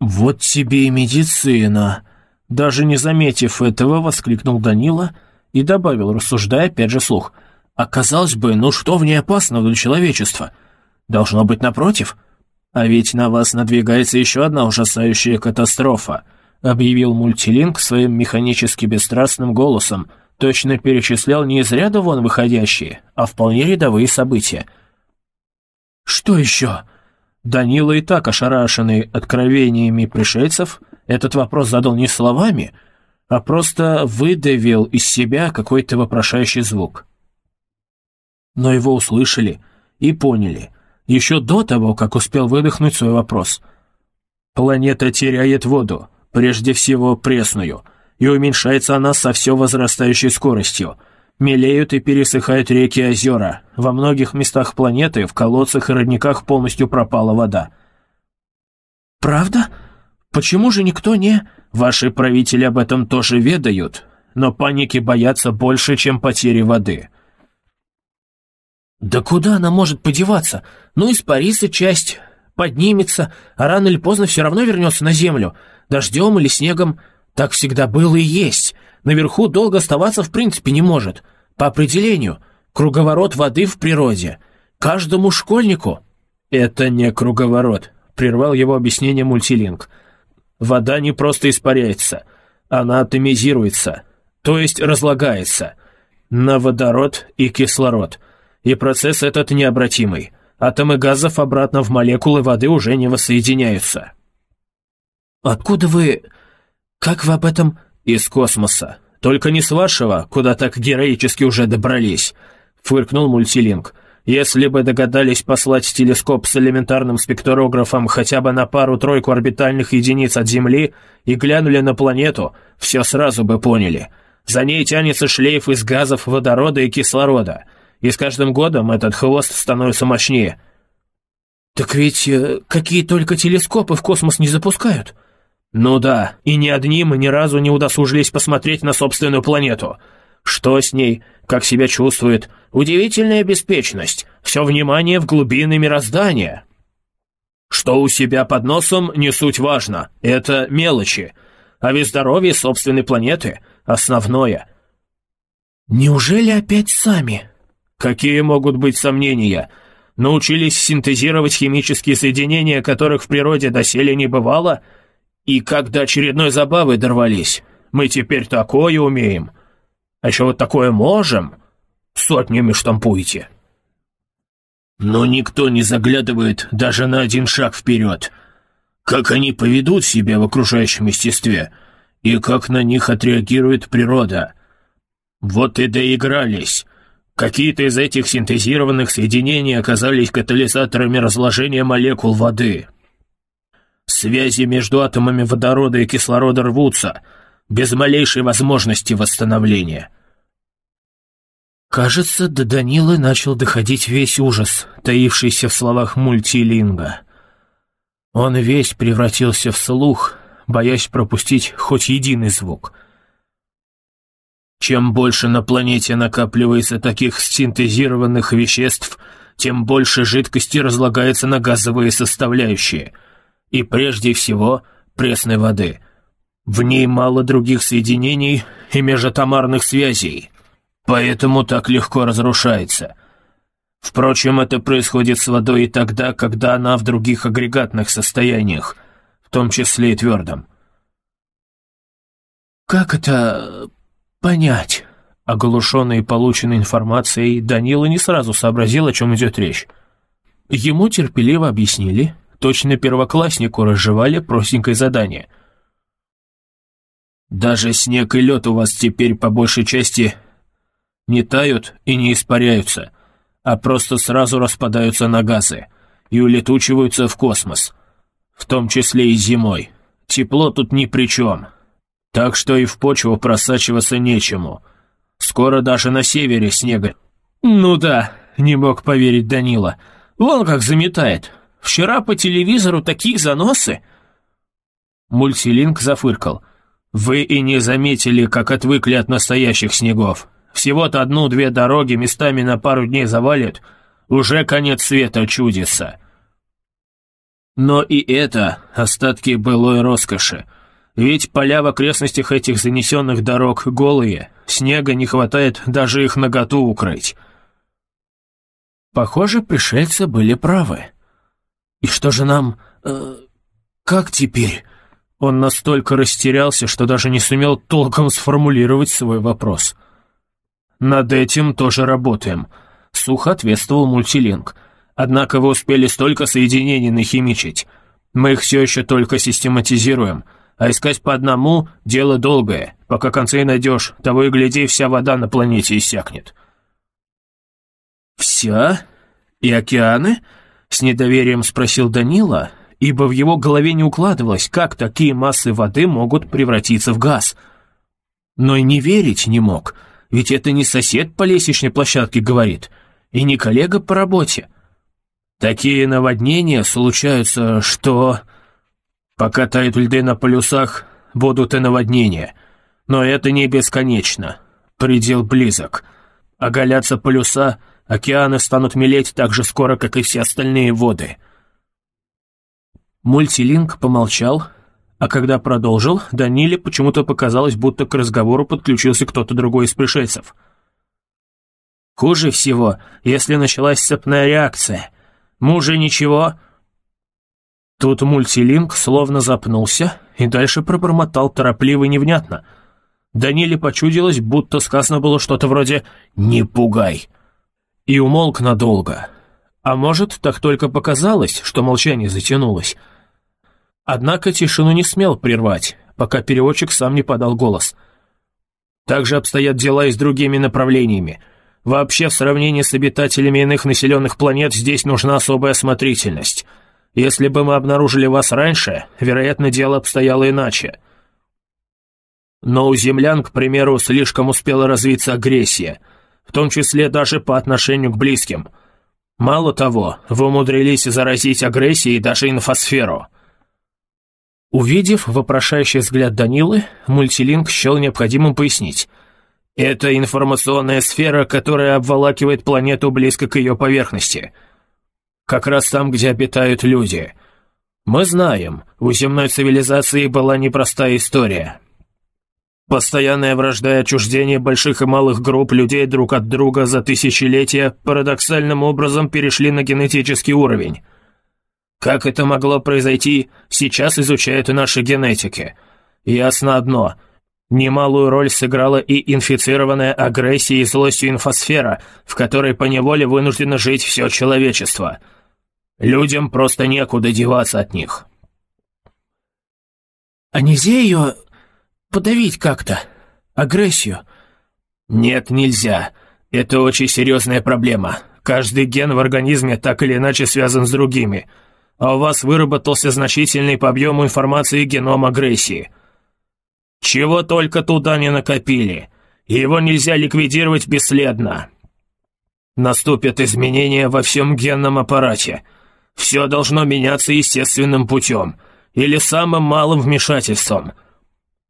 «Вот тебе и медицина!» Даже не заметив этого, воскликнул Данила и добавил, рассуждая опять же слух – а казалось бы, ну что в ней опасного для человечества? Должно быть напротив. А ведь на вас надвигается еще одна ужасающая катастрофа, объявил мультилинк своим механически бесстрастным голосом, точно перечислял не из ряда вон выходящие, а вполне рядовые события. «Что еще?» Данила и так ошарашенный откровениями пришельцев, этот вопрос задал не словами, а просто выдавил из себя какой-то вопрошающий звук но его услышали и поняли, еще до того, как успел выдохнуть свой вопрос. Планета теряет воду, прежде всего пресную, и уменьшается она со все возрастающей скоростью. Мелеют и пересыхают реки и озера. Во многих местах планеты в колодцах и родниках полностью пропала вода. «Правда? Почему же никто не...» «Ваши правители об этом тоже ведают, но паники боятся больше, чем потери воды». Да куда она может подеваться? Ну, испарится часть, поднимется, а рано или поздно все равно вернется на землю. Дождем или снегом. Так всегда было и есть. Наверху долго оставаться в принципе не может. По определению, круговорот воды в природе. Каждому школьнику... Это не круговорот, прервал его объяснение мультилинг. Вода не просто испаряется, она атомизируется, то есть разлагается на водород и кислород — и процесс этот необратимый. Атомы газов обратно в молекулы воды уже не воссоединяются. «Откуда вы... как вы об этом...» «Из космоса. Только не с вашего, куда так героически уже добрались», — фыркнул мультилинг. «Если бы догадались послать телескоп с элементарным спектрографом хотя бы на пару-тройку орбитальных единиц от Земли и глянули на планету, все сразу бы поняли. За ней тянется шлейф из газов водорода и кислорода» и с каждым годом этот хвост становится мощнее». «Так ведь э, какие только телескопы в космос не запускают?» «Ну да, и ни одни мы ни разу не удосужились посмотреть на собственную планету. Что с ней, как себя чувствует, удивительная беспечность, все внимание в глубины мироздания». Что у себя под носом, не суть важно, это мелочи, а ведь здоровье собственной планеты — основное. «Неужели опять сами?» Какие могут быть сомнения? Научились синтезировать химические соединения, которых в природе доселе не бывало? И как до очередной забавы дорвались? Мы теперь такое умеем. А еще вот такое можем? Сотнями штампуете. Но никто не заглядывает даже на один шаг вперед. Как они поведут себя в окружающем естестве, и как на них отреагирует природа. Вот и доигрались. Какие-то из этих синтезированных соединений оказались катализаторами разложения молекул воды. Связи между атомами водорода и кислорода рвутся, без малейшей возможности восстановления. Кажется, до Данилы начал доходить весь ужас, таившийся в словах мультилинга. Он весь превратился в слух, боясь пропустить хоть единый звук. Чем больше на планете накапливается таких синтезированных веществ, тем больше жидкости разлагается на газовые составляющие. И прежде всего пресной воды. В ней мало других соединений и межатомарных связей, поэтому так легко разрушается. Впрочем, это происходит с водой и тогда, когда она в других агрегатных состояниях, в том числе и твердом. «Как это понять?» Оглушенный полученной информацией, Данила не сразу сообразил, о чем идет речь. Ему терпеливо объяснили, точно первокласснику разжевали простенькое задание. «Даже снег и лед у вас теперь по большей части не тают и не испаряются, а просто сразу распадаются на газы и улетучиваются в космос, в том числе и зимой. Тепло тут ни при чем, так что и в почву просачиваться нечему». Скоро даже на севере снега». «Ну да», — не мог поверить Данила. «Вон как заметает. Вчера по телевизору такие заносы». Мультилинк зафыркал. «Вы и не заметили, как отвыкли от настоящих снегов. Всего-то одну-две дороги местами на пару дней завалят. Уже конец света чудеса». Но и это остатки былой роскоши. Ведь поля в окрестностях этих занесенных дорог голые, снега не хватает даже их наготу укрыть. Похоже, пришельцы были правы. И что же нам... Э, как теперь? Он настолько растерялся, что даже не сумел толком сформулировать свой вопрос. «Над этим тоже работаем», — сухо ответствовал мультилинк. «Однако вы успели столько соединений нахимичить. Мы их все еще только систематизируем» а искать по одному — дело долгое. Пока концы найдешь, того и гляди, вся вода на планете иссякнет». «Вся? И океаны?» — с недоверием спросил Данила, ибо в его голове не укладывалось, как такие массы воды могут превратиться в газ. Но и не верить не мог, ведь это не сосед по лестничной площадке говорит, и не коллега по работе. Такие наводнения случаются, что... Пока тают льды на полюсах, будут и наводнения. Но это не бесконечно. Предел близок. Оголятся полюса, океаны станут мелеть так же скоро, как и все остальные воды. Мультилинк помолчал, а когда продолжил, Даниле почему-то показалось, будто к разговору подключился кто-то другой из пришельцев. «Хуже всего, если началась цепная реакция. Мы уже ничего, Тут мультилинк словно запнулся и дальше пробормотал торопливо и невнятно. Даниле почудилось, будто сказано было что-то вроде «не пугай». И умолк надолго. А может, так только показалось, что молчание затянулось. Однако тишину не смел прервать, пока переводчик сам не подал голос. Также обстоят дела и с другими направлениями. Вообще, в сравнении с обитателями иных населенных планет здесь нужна особая осмотрительность — если бы мы обнаружили вас раньше, вероятно, дело обстояло иначе. Но у землян, к примеру, слишком успела развиться агрессия, в том числе даже по отношению к близким. Мало того, вы умудрились заразить агрессией даже инфосферу. Увидев вопрошающий взгляд Данилы, мультилинк счел необходимым пояснить. Это информационная сфера, которая обволакивает планету близко к ее поверхности — как раз там, где обитают люди. Мы знаем, у земной цивилизации была непростая история. Постоянная вражда и отчуждение больших и малых групп людей друг от друга за тысячелетия парадоксальным образом перешли на генетический уровень. Как это могло произойти, сейчас изучают наши генетики. Ясно одно – Немалую роль сыграла и инфицированная агрессией и злостью инфосфера, в которой поневоле вынуждено жить все человечество – Людям просто некуда деваться от них. А нельзя ее подавить как-то? Агрессию? Нет, нельзя. Это очень серьезная проблема. Каждый ген в организме так или иначе связан с другими. а у вас выработался значительный по объему информации геном агрессии. Чего только туда не накопили, и его нельзя ликвидировать бесследно. Наступят изменения во всем генном аппарате. Все должно меняться естественным путем или самым малым вмешательством.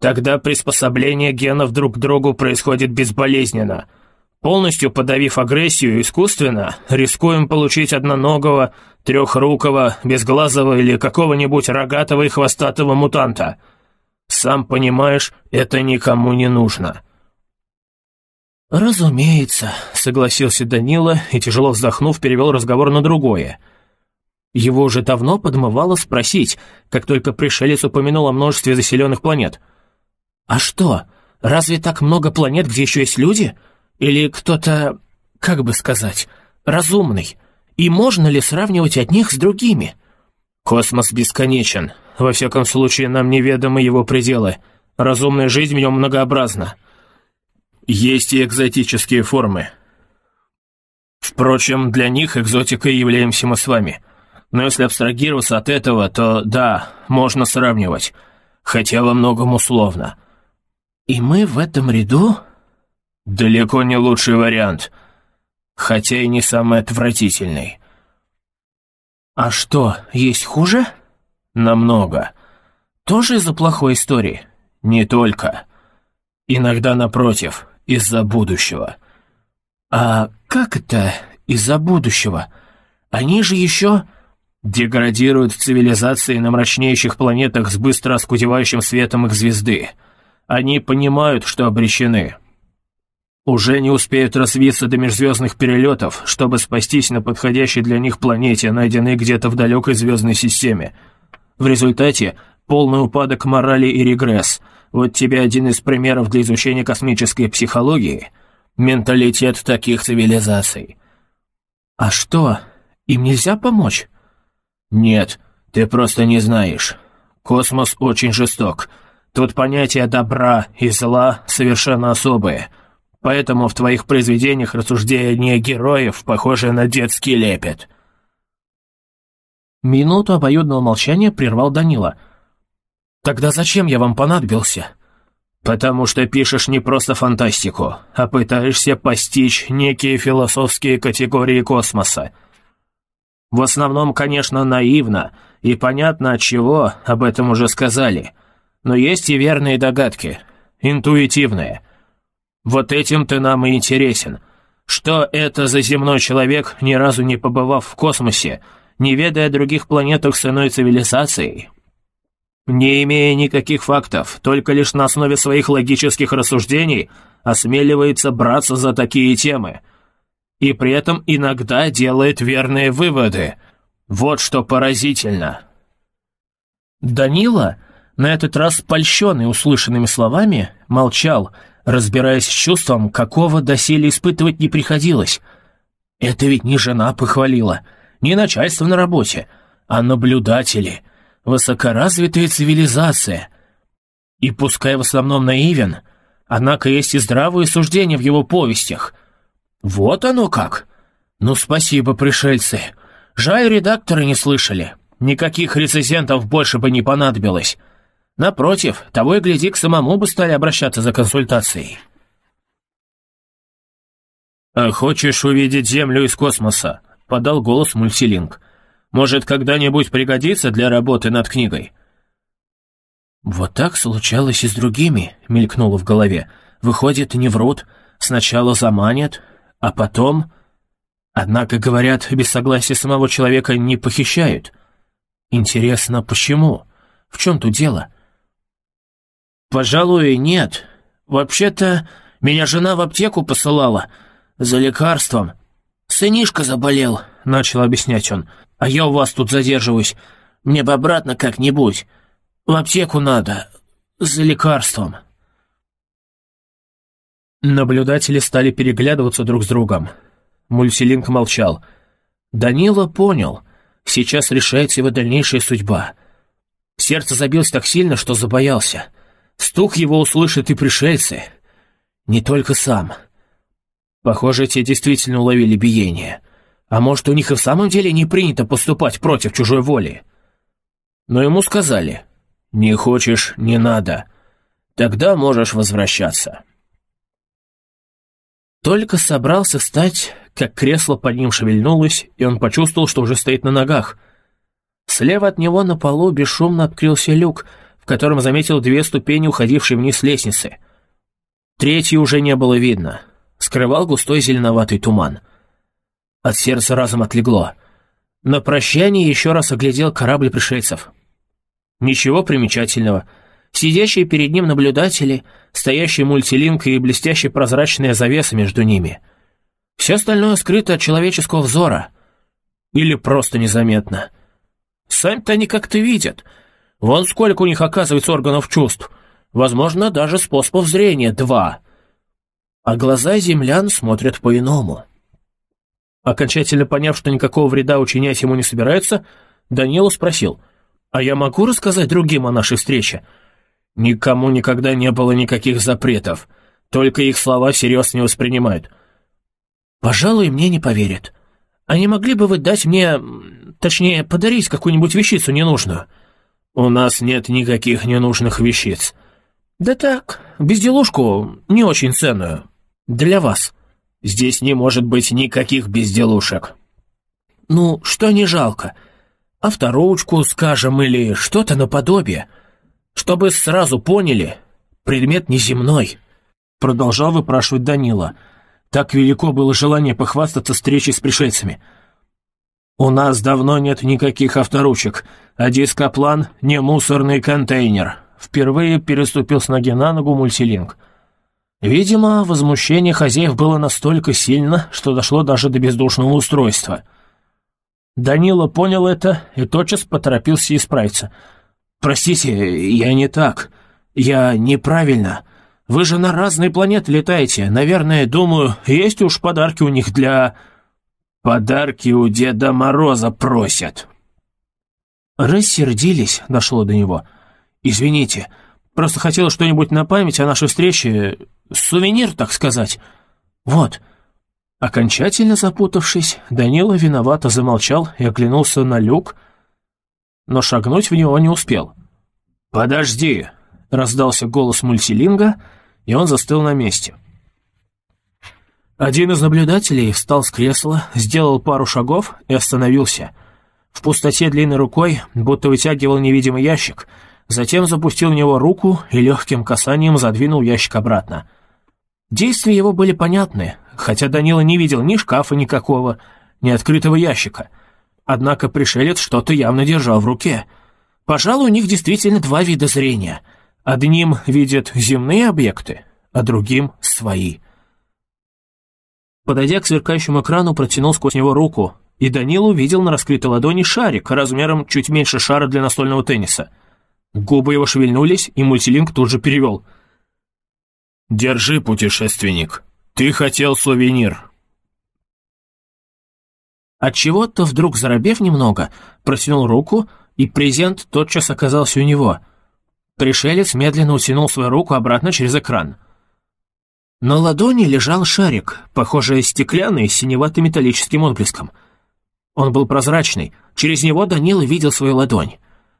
Тогда приспособление генов друг к другу происходит безболезненно – Полностью подавив агрессию искусственно, рискуем получить одноногого, трехрукого, безглазого или какого-нибудь рогатого и хвостатого мутанта. Сам понимаешь, это никому не нужно». «Разумеется», — согласился Данила и, тяжело вздохнув, перевел разговор на другое. Его уже давно подмывало спросить, как только пришелец упомянул о множестве заселенных планет. «А что, разве так много планет, где еще есть люди?» Или кто-то, как бы сказать, разумный? И можно ли сравнивать одних с другими? Космос бесконечен. Во всяком случае, нам неведомы его пределы. Разумная жизнь в нем многообразна. Есть и экзотические формы. Впрочем, для них экзотикой являемся мы с вами. Но если абстрагироваться от этого, то да, можно сравнивать. Хотя во многом условно. И мы в этом ряду Далеко не лучший вариант, хотя и не самый отвратительный. А что, есть хуже? Намного. Тоже из-за плохой истории? Не только. Иногда, напротив, из-за будущего. А как это из-за будущего? Они же еще деградируют цивилизации на мрачнейших планетах с быстро оскудевающим светом их звезды. Они понимают, что обречены, уже не успеют развиться до межзвездных перелетов, чтобы спастись на подходящей для них планете, найденной где-то в далекой звездной системе. В результате полный упадок морали и регресс. Вот тебе один из примеров для изучения космической психологии. Менталитет таких цивилизаций. А что, им нельзя помочь? Нет, ты просто не знаешь. Космос очень жесток. Тут понятия добра и зла совершенно особые – Поэтому в твоих произведениях рассуждения героев похожи на детский лепет». Минуту обоюдного молчания прервал Данила. «Тогда зачем я вам понадобился?» «Потому что пишешь не просто фантастику, а пытаешься постичь некие философские категории космоса. В основном, конечно, наивно, и понятно от чего, об этом уже сказали. Но есть и верные догадки, интуитивные. Вот этим ты нам и интересен. Что это за земной человек, ни разу не побывав в космосе, не ведая других планетах с иной цивилизацией? Не имея никаких фактов, только лишь на основе своих логических рассуждений осмеливается браться за такие темы. И при этом иногда делает верные выводы. Вот что поразительно. Данила, на этот раз польщенный услышанными словами, молчал, разбираясь с чувством, какого доселе испытывать не приходилось. Это ведь не жена похвалила, не начальство на работе, а наблюдатели, высокоразвитая цивилизация. И пускай в основном наивен, однако есть и здравые суждения в его повестях. Вот оно как. Ну, спасибо, пришельцы. Жаль, редакторы не слышали. Никаких рецензентов больше бы не понадобилось. Напротив, того и гляди, к самому бы стали обращаться за консультацией. «А хочешь увидеть Землю из космоса?» — подал голос мультилинг. «Может, когда-нибудь пригодится для работы над книгой?» «Вот так случалось и с другими», — мелькнуло в голове. «Выходит, не врут, сначала заманят, а потом...» Однако, говорят, без согласия самого человека не похищают. Интересно, почему? В чем тут дело? «Пожалуй, нет. Вообще-то, меня жена в аптеку посылала. За лекарством. Сынишка заболел», — начал объяснять он. «А я у вас тут задерживаюсь. Мне бы обратно как-нибудь. В аптеку надо. За лекарством». Наблюдатели стали переглядываться друг с другом. Мультилинк молчал. Данила понял. Сейчас решается его дальнейшая судьба. Сердце забилось так сильно, что забоялся. Стук его услышат и пришельцы. Не только сам. Похоже, те действительно уловили биение. А может, у них и в самом деле не принято поступать против чужой воли? Но ему сказали, «Не хочешь, не надо. Тогда можешь возвращаться». Только собрался встать, как кресло под ним шевельнулось, и он почувствовал, что уже стоит на ногах. Слева от него на полу бесшумно открылся люк, в котором заметил две ступени, уходившие вниз лестницы. Третьей уже не было видно. Скрывал густой зеленоватый туман. От сердца разом отлегло. На прощание еще раз оглядел корабль пришельцев. Ничего примечательного. Сидящие перед ним наблюдатели, стоящий мультилинк и блестящая прозрачная завеса между ними. Все остальное скрыто от человеческого взора. Или просто незаметно. Сами-то они как-то видят. Вон сколько у них оказывается органов чувств. Возможно, даже способов зрения два. А глаза землян смотрят по-иному. Окончательно поняв, что никакого вреда учинять ему не собирается, Данилу спросил, «А я могу рассказать другим о нашей встрече?» «Никому никогда не было никаких запретов, только их слова всерьез не воспринимают». «Пожалуй, мне не поверят. А не могли бы вы дать мне, точнее, подарить какую-нибудь вещицу ненужную?» «У нас нет никаких ненужных вещиц». «Да так, безделушку не очень ценную. Для вас». Здесь не может быть никаких безделушек. Ну, что не жалко? Авторучку, скажем, или что-то наподобие. Чтобы сразу поняли, предмет неземной. Продолжал выпрашивать Данила. Так велико было желание похвастаться встречей с пришельцами. «У нас давно нет никаких авторучек, а дископлан — не мусорный контейнер», впервые переступил с ноги на ногу мультилинг. Видимо, возмущение хозяев было настолько сильно, что дошло даже до бездушного устройства. Данила понял это и тотчас поторопился исправиться. «Простите, я не так. Я неправильно. Вы же на разные планеты летаете. Наверное, думаю, есть уж подарки у них для...» «Подарки у Деда Мороза просят». Рассердились, дошло до него. «Извините, просто хотел что-нибудь на память о нашей встрече, Сувенир, так сказать. Вот». Окончательно запутавшись, Данила виновато замолчал и оглянулся на люк, но шагнуть в него не успел. «Подожди!» — раздался голос мультилинга, и он застыл на месте. Один из наблюдателей встал с кресла, сделал пару шагов и остановился. В пустоте длинной рукой, будто вытягивал невидимый ящик, затем запустил в него руку и легким касанием задвинул ящик обратно. Действия его были понятны, хотя Данила не видел ни шкафа никакого, ни открытого ящика. Однако пришелец что-то явно держал в руке. Пожалуй, у них действительно два вида зрения. Одним видят земные объекты, а другим — свои. Подойдя к сверкающему экрану, протянул сквозь него руку, и Данил увидел на раскрытой ладони шарик размером чуть меньше шара для настольного тенниса. Губы его шевельнулись, и мультилинк тут же перевел — «Держи, путешественник. Ты хотел сувенир». Отчего-то вдруг заробев немного, протянул руку, и презент тотчас оказался у него. Пришелец медленно утянул свою руку обратно через экран. На ладони лежал шарик, похожий стеклянный, с синевато-металлическим отблеском. Он был прозрачный, через него Данила видел свою ладонь.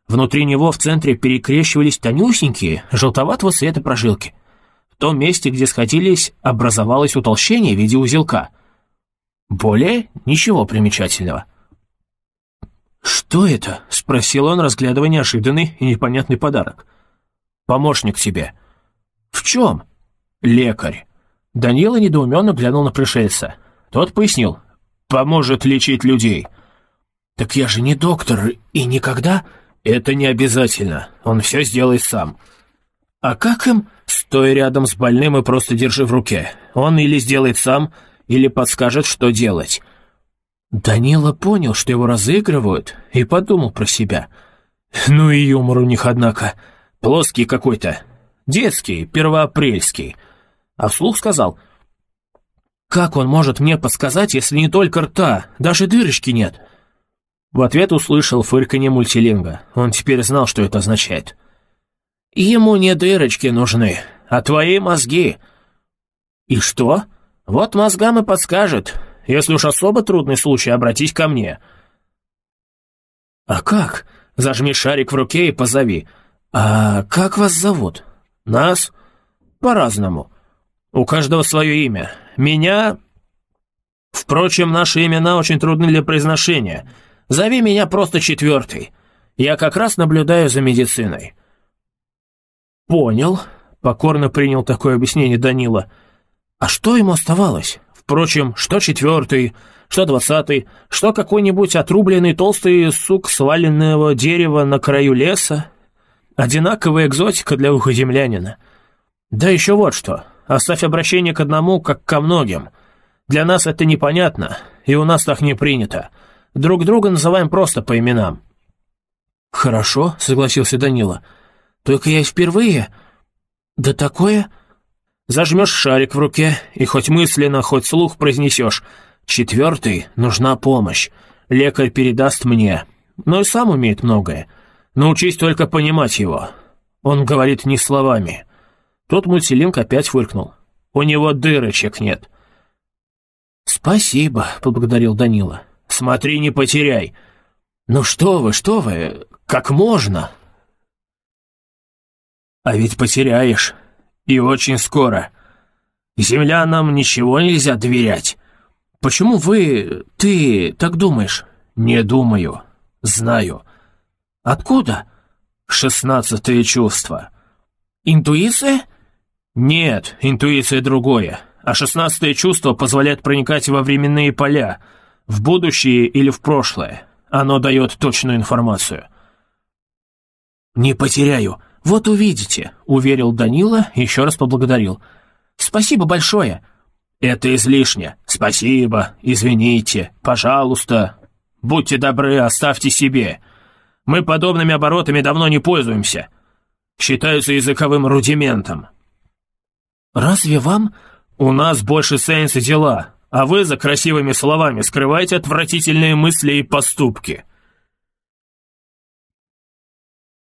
Внутри него в центре перекрещивались тонюсенькие, желтоватого цвета прожилки — в том месте, где сходились, образовалось утолщение в виде узелка. Более ничего примечательного. «Что это?» — спросил он, разглядывая неожиданный и непонятный подарок. «Помощник тебе». «В чем?» «Лекарь». Данила недоуменно глянул на пришельца. Тот пояснил. «Поможет лечить людей». «Так я же не доктор и никогда...» «Это не обязательно. Он все сделает сам». «А как им...» Стой рядом с больным и просто держи в руке. Он или сделает сам, или подскажет, что делать». Данила понял, что его разыгрывают, и подумал про себя. «Ну и юмор у них, однако. Плоский какой-то. Детский, первоапрельский». А вслух сказал, «Как он может мне подсказать, если не только рта, даже дырочки нет?» В ответ услышал фырканье мультилинга. Он теперь знал, что это означает. Ему не дырочки нужны, а твои мозги. И что? Вот мозгам и подскажет. Если уж особо трудный случай, обратись ко мне». «А как?» Зажми шарик в руке и позови. А как вас зовут? Нас? По-разному. У каждого свое имя. Меня... Впрочем, наши имена очень трудны для произношения. Зови меня просто четвертый. Я как раз наблюдаю за медициной». «Понял», — покорно принял такое объяснение Данила. «А что ему оставалось? Впрочем, что четвертый, что двадцатый, что какой-нибудь отрубленный толстый сук сваленного дерева на краю леса. Одинаковая экзотика для уха землянина. Да еще вот что, оставь обращение к одному, как ко многим. Для нас это непонятно, и у нас так не принято. Друг друга называем просто по именам. «Хорошо», — согласился Данила. «Только я впервые...» «Да такое...» Зажмешь шарик в руке и хоть мысленно, хоть слух произнесешь Четвертый — нужна помощь. Лекарь передаст мне, но и сам умеет многое. Научись только понимать его. Он говорит не словами. Тот мультилинк опять фыркнул. У него дырочек нет. «Спасибо», — поблагодарил Данила. «Смотри, не потеряй». «Ну что вы, что вы, как можно?» «А ведь потеряешь. И очень скоро. Землянам ничего нельзя доверять. «Почему вы... ты так думаешь?» «Не думаю. Знаю». «Откуда?» «Шестнадцатое чувство». «Интуиция?» «Нет, интуиция другое. А шестнадцатое чувство позволяет проникать во временные поля, в будущее или в прошлое. Оно дает точную информацию». «Не потеряю. Вот увидите», — уверил Данила еще раз поблагодарил. «Спасибо большое». «Это излишне. Спасибо, извините, пожалуйста. Будьте добры, оставьте себе. Мы подобными оборотами давно не пользуемся. Считаются языковым рудиментом». «Разве вам...» «У нас больше сенса дела, а вы за красивыми словами скрываете отвратительные мысли и поступки».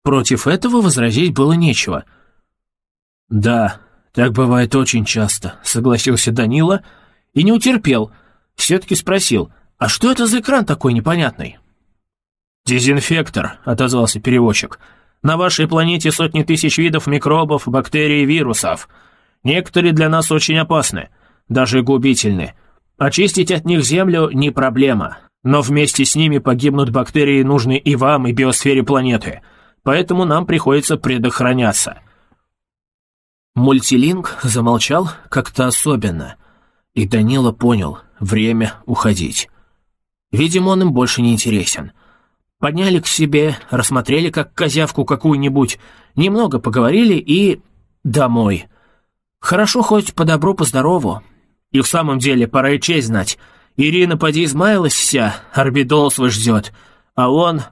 Против этого возразить было нечего. «Да, «Так бывает очень часто», — согласился Данила и не утерпел. Все-таки спросил, «А что это за экран такой непонятный?» «Дезинфектор», — отозвался переводчик. «На вашей планете сотни тысяч видов микробов, бактерий и вирусов. Некоторые для нас очень опасны, даже губительны. Очистить от них Землю не проблема, но вместе с ними погибнут бактерии, нужные и вам, и биосфере планеты. Поэтому нам приходится предохраняться». Мультилинк замолчал как-то особенно, и Данила понял — время уходить. Видимо, он им больше не интересен. Подняли к себе, рассмотрели как козявку какую-нибудь, немного поговорили и... домой. Хорошо хоть по добру, по здорову. И в самом деле, пора и честь знать. Ирина поди измаялась вся, орбидол свой ждет. А он...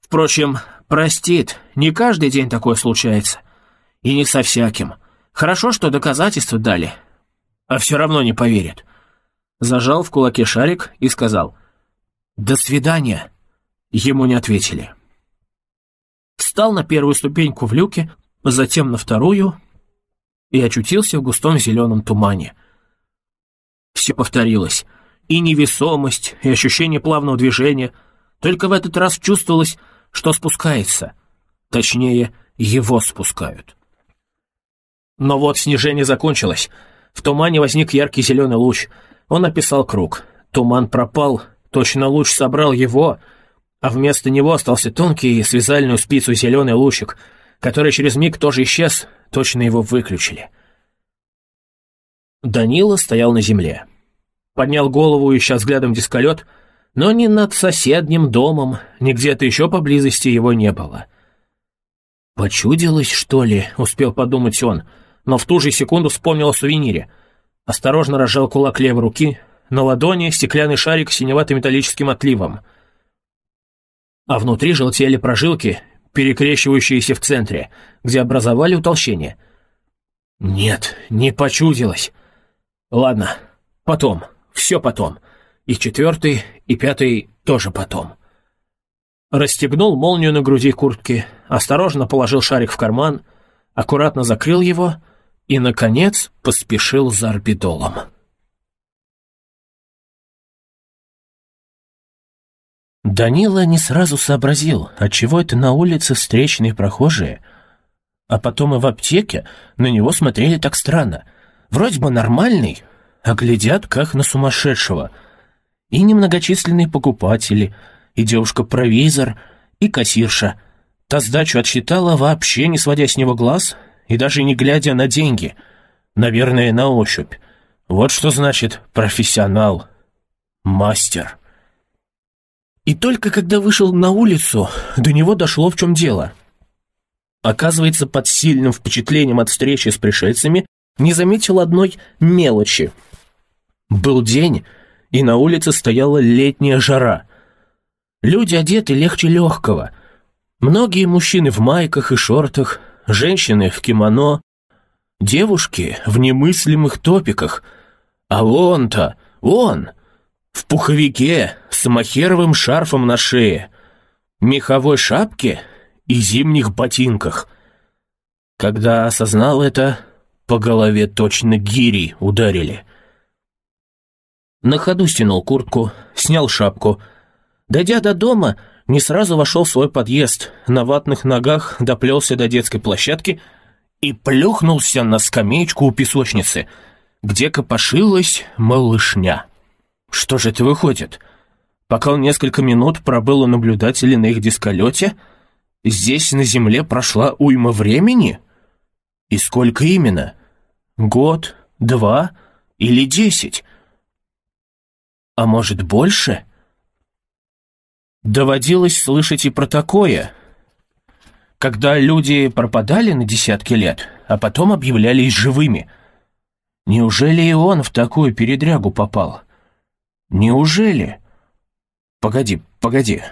Впрочем, простит, не каждый день такое случается. И не со всяким. Хорошо, что доказательства дали. А все равно не поверят. Зажал в кулаке шарик и сказал «До свидания». Ему не ответили. Встал на первую ступеньку в люке, затем на вторую и очутился в густом зеленом тумане. Все повторилось. И невесомость, и ощущение плавного движения. Только в этот раз чувствовалось, что спускается. Точнее, его спускают. Но вот снижение закончилось. В тумане возник яркий зеленый луч. Он описал круг. Туман пропал, точно луч собрал его, а вместо него остался тонкий связальную спицу зеленый лучик, который через миг тоже исчез, точно его выключили. Данила стоял на земле. Поднял голову, ища взглядом дисколет, но ни над соседним домом, ни где-то еще поблизости его не было. «Почудилось, что ли?» — успел подумать он — но в ту же секунду вспомнил о сувенире. Осторожно разжал кулак левой руки, на ладони стеклянный шарик с синевато-металлическим отливом. А внутри желтели прожилки, перекрещивающиеся в центре, где образовали утолщение. Нет, не почудилось. Ладно, потом, все потом. И четвертый, и пятый тоже потом. Расстегнул молнию на груди куртки, осторожно положил шарик в карман, аккуратно закрыл его — и, наконец, поспешил за орбидолом. Данила не сразу сообразил, отчего это на улице встречные прохожие, а потом и в аптеке на него смотрели так странно. Вроде бы нормальный, а глядят как на сумасшедшего. И немногочисленные покупатели, и девушка-провизор, и кассирша. Та сдачу отсчитала, вообще не сводя с него глаз и даже не глядя на деньги. Наверное, на ощупь. Вот что значит профессионал. Мастер. И только когда вышел на улицу, до него дошло, в чем дело. Оказывается, под сильным впечатлением от встречи с пришельцами не заметил одной мелочи. Был день, и на улице стояла летняя жара. Люди одеты легче легкого. Многие мужчины в майках и шортах, женщины в кимоно, девушки в немыслимых топиках. А он-то, он, в пуховике с махеровым шарфом на шее, меховой шапке и зимних ботинках. Когда осознал это, по голове точно гири ударили. На ходу стянул куртку, снял шапку. Дойдя до дома, не сразу вошел в свой подъезд, на ватных ногах доплелся до детской площадки и плюхнулся на скамеечку у песочницы, где копошилась малышня. Что же это выходит? Пока он несколько минут пробыл у наблюдателей на их дисколете, здесь на Земле прошла уйма времени? И сколько именно? Год, два или десять? А может, больше? Доводилось слышать и про такое, когда люди пропадали на десятки лет, а потом объявлялись живыми. Неужели и он в такую передрягу попал? Неужели? Погоди, погоди.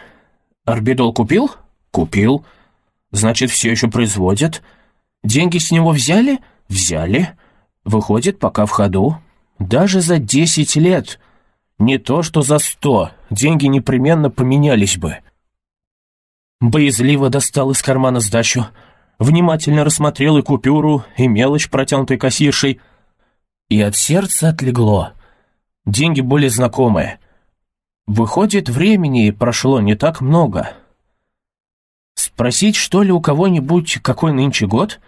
Арбидол купил? Купил. Значит, все еще производят. Деньги с него взяли? Взяли. Выходит, пока в ходу. Даже за десять лет. Не то, что за сто. Деньги непременно поменялись бы. Боязливо достал из кармана сдачу. Внимательно рассмотрел и купюру, и мелочь, протянутой кассиршей. И от сердца отлегло. Деньги более знакомые. Выходит, времени прошло не так много. Спросить, что ли, у кого-нибудь, какой нынче год?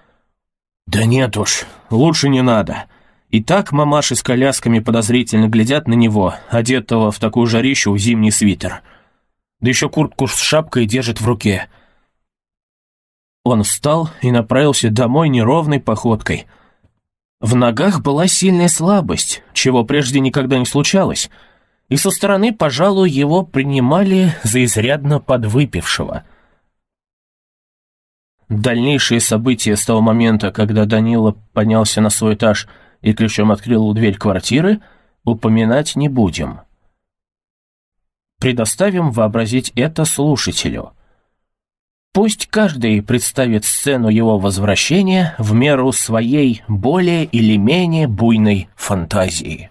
Да нет уж, лучше не надо. И так мамаши с колясками подозрительно глядят на него, одетого в такую жарищу зимний свитер. Да еще куртку с шапкой держит в руке. Он встал и направился домой неровной походкой — в ногах была сильная слабость, чего прежде никогда не случалось, и со стороны, пожалуй, его принимали за изрядно подвыпившего. Дальнейшие события с того момента, когда Данила поднялся на свой этаж и ключом открыл дверь квартиры, упоминать не будем. Предоставим вообразить это слушателю – Пусть каждый представит сцену его возвращения в меру своей более или менее буйной фантазии.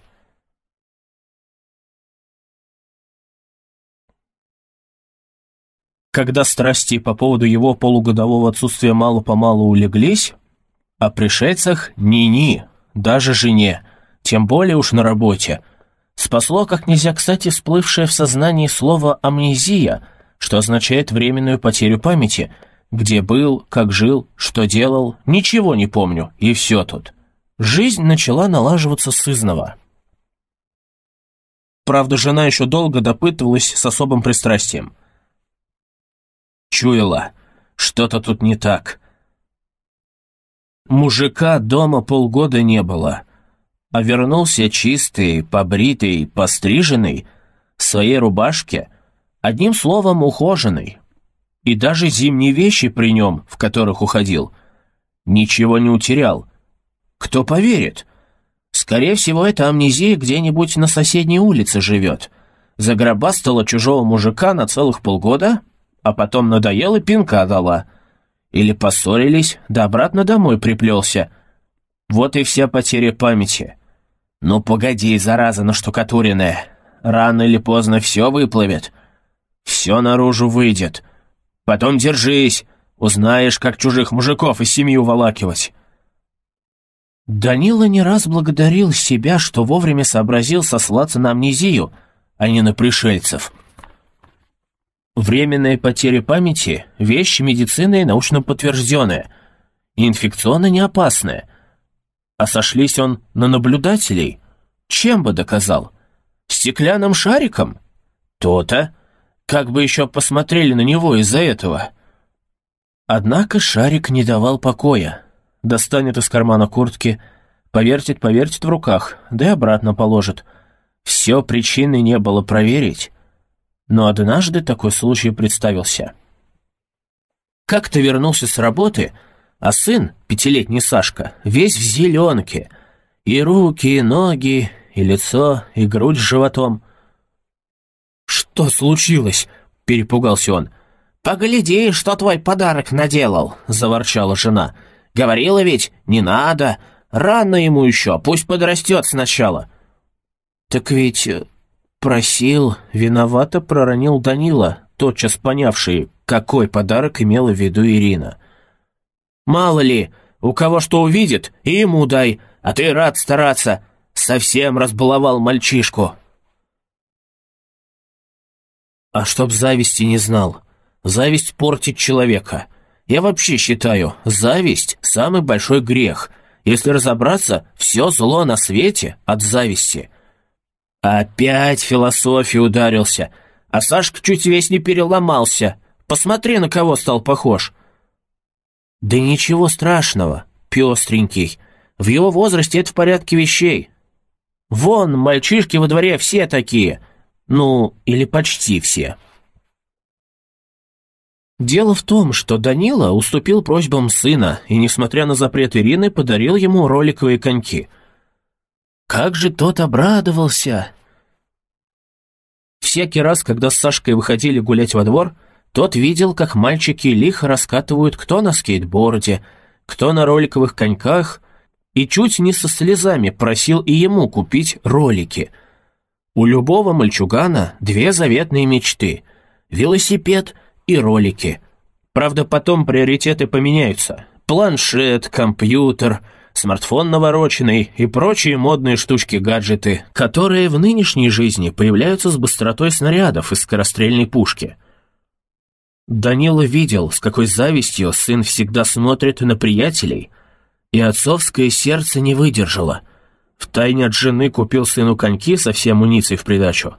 Когда страсти по поводу его полугодового отсутствия мало-помалу улеглись, о пришельцах ни-ни, даже жене, тем более уж на работе, спасло как нельзя кстати всплывшее в сознании слово «амнезия», что означает временную потерю памяти. Где был, как жил, что делал, ничего не помню, и все тут. Жизнь начала налаживаться сызново. Правда, жена еще долго допытывалась с особым пристрастием. Чуяла, что-то тут не так. Мужика дома полгода не было, а вернулся чистый, побритый, постриженный, в своей рубашке, Одним словом, ухоженный. И даже зимние вещи при нем, в которых уходил, ничего не утерял. Кто поверит? Скорее всего, эта амнезия где-нибудь на соседней улице живет. Загробастала чужого мужика на целых полгода, а потом надоела пинка дала. Или поссорились, да обратно домой приплелся. Вот и вся потеря памяти. Ну погоди, зараза наштукатуренная. Рано или поздно все выплывет. Все наружу выйдет. Потом держись, узнаешь, как чужих мужиков из семьи уволакивать». Данила не раз благодарил себя, что вовремя сообразил сослаться на амнезию, а не на пришельцев. Временная потеря памяти – вещь медицины научно подтвержденная, и инфекционно не опасная. А сошлись он на наблюдателей? Чем бы доказал? Стеклянным шариком? То-то. Как бы еще посмотрели на него из-за этого? Однако шарик не давал покоя. Достанет из кармана куртки, повертит, повертит в руках, да и обратно положит. Все причины не было проверить. Но однажды такой случай представился. Как-то вернулся с работы, а сын, пятилетний Сашка, весь в зеленке. И руки, и ноги, и лицо, и грудь с животом. «Что случилось?» — перепугался он. «Погляди, что твой подарок наделал», — заворчала жена. «Говорила ведь, не надо, рано ему еще, пусть подрастет сначала». «Так ведь э, просил», — виновато проронил Данила, тотчас понявший, какой подарок имела в виду Ирина. «Мало ли, у кого что увидит, и ему дай, а ты рад стараться. Совсем разбаловал мальчишку». А чтоб зависти не знал. Зависть портит человека. Я вообще считаю, зависть – самый большой грех. Если разобраться, все зло на свете от зависти. Опять философия ударился. А Сашка чуть весь не переломался. Посмотри, на кого стал похож. Да ничего страшного, пестренький. В его возрасте это в порядке вещей. Вон, мальчишки во дворе все такие – ну, или почти все. Дело в том, что Данила уступил просьбам сына и, несмотря на запрет Ирины, подарил ему роликовые коньки. Как же тот обрадовался! Всякий раз, когда с Сашкой выходили гулять во двор, тот видел, как мальчики лихо раскатывают кто на скейтборде, кто на роликовых коньках, и чуть не со слезами просил и ему купить ролики — у любого мальчугана две заветные мечты – велосипед и ролики. Правда, потом приоритеты поменяются. Планшет, компьютер, смартфон навороченный и прочие модные штучки-гаджеты, которые в нынешней жизни появляются с быстротой снарядов из скорострельной пушки. Данила видел, с какой завистью сын всегда смотрит на приятелей, и отцовское сердце не выдержало – Втайне от жены купил сыну коньки со всей амуницией в придачу.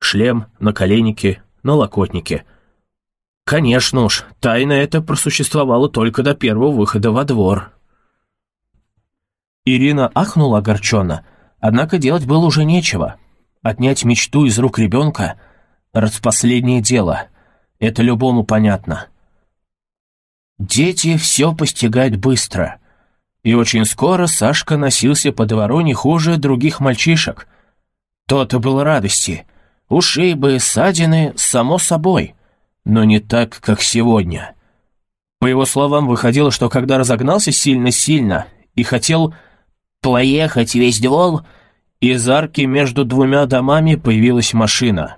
Шлем, наколенники, налокотники. Конечно уж, тайна эта просуществовала только до первого выхода во двор. Ирина ахнула огорченно, однако делать было уже нечего. Отнять мечту из рук ребенка — распоследнее дело. Это любому понятно. Дети все постигают быстро — и очень скоро Сашка носился по двору не хуже других мальчишек. То-то было радости. Ушибы, ссадины, само собой. Но не так, как сегодня. По его словам, выходило, что когда разогнался сильно-сильно и хотел проехать весь двор, из арки между двумя домами появилась машина.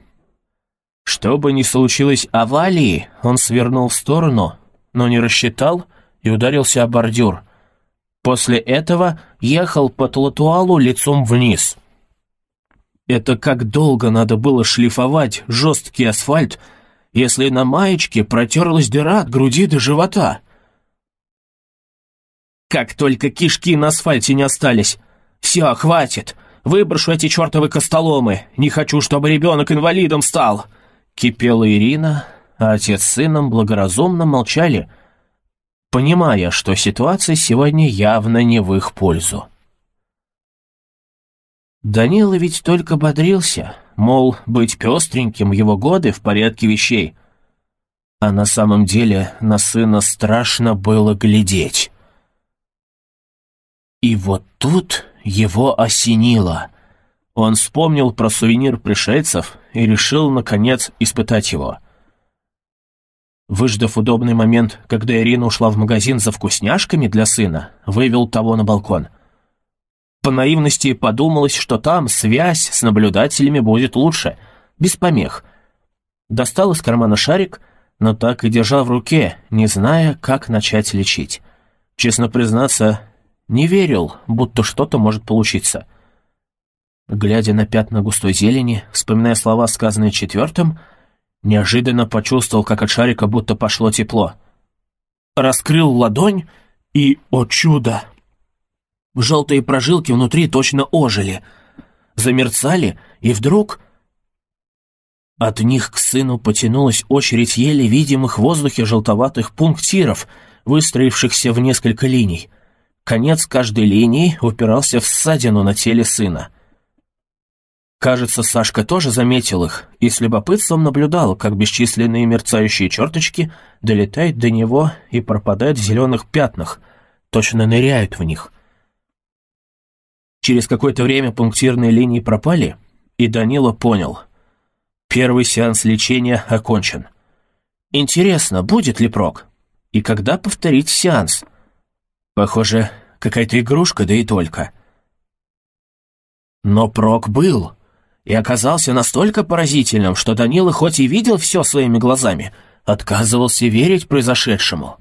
Что бы ни случилось аварии, он свернул в сторону, но не рассчитал и ударился о бордюр — После этого ехал по тлатуалу лицом вниз. Это как долго надо было шлифовать жесткий асфальт, если на маечке протерлась дыра от груди до живота. Как только кишки на асфальте не остались. Все, хватит. Выброшу эти чертовы костоломы. Не хочу, чтобы ребенок инвалидом стал. Кипела Ирина, а отец с сыном благоразумно молчали — понимая, что ситуация сегодня явно не в их пользу. Данила ведь только бодрился, мол, быть пестреньким его годы в порядке вещей. А на самом деле на сына страшно было глядеть. И вот тут его осенило. Он вспомнил про сувенир пришельцев и решил, наконец, испытать его. Выждав удобный момент, когда Ирина ушла в магазин за вкусняшками для сына, вывел того на балкон. По наивности подумалось, что там связь с наблюдателями будет лучше, без помех. Достал из кармана шарик, но так и держал в руке, не зная, как начать лечить. Честно признаться, не верил, будто что-то может получиться. Глядя на пятна густой зелени, вспоминая слова, сказанные четвертым, Неожиданно почувствовал, как от шарика будто пошло тепло. Раскрыл ладонь и, о чудо! Желтые прожилки внутри точно ожили, замерцали, и вдруг... От них к сыну потянулась очередь еле видимых в воздухе желтоватых пунктиров, выстроившихся в несколько линий. Конец каждой линии упирался в ссадину на теле сына. Кажется, Сашка тоже заметил их и с любопытством наблюдал, как бесчисленные мерцающие черточки долетают до него и пропадают в зеленых пятнах, точно ныряют в них. Через какое-то время пунктирные линии пропали, и Данила понял. Первый сеанс лечения окончен. Интересно, будет ли прок? И когда повторить сеанс? Похоже, какая-то игрушка, да и только. Но прок был — и оказался настолько поразительным, что Данила хоть и видел все своими глазами, отказывался верить произошедшему.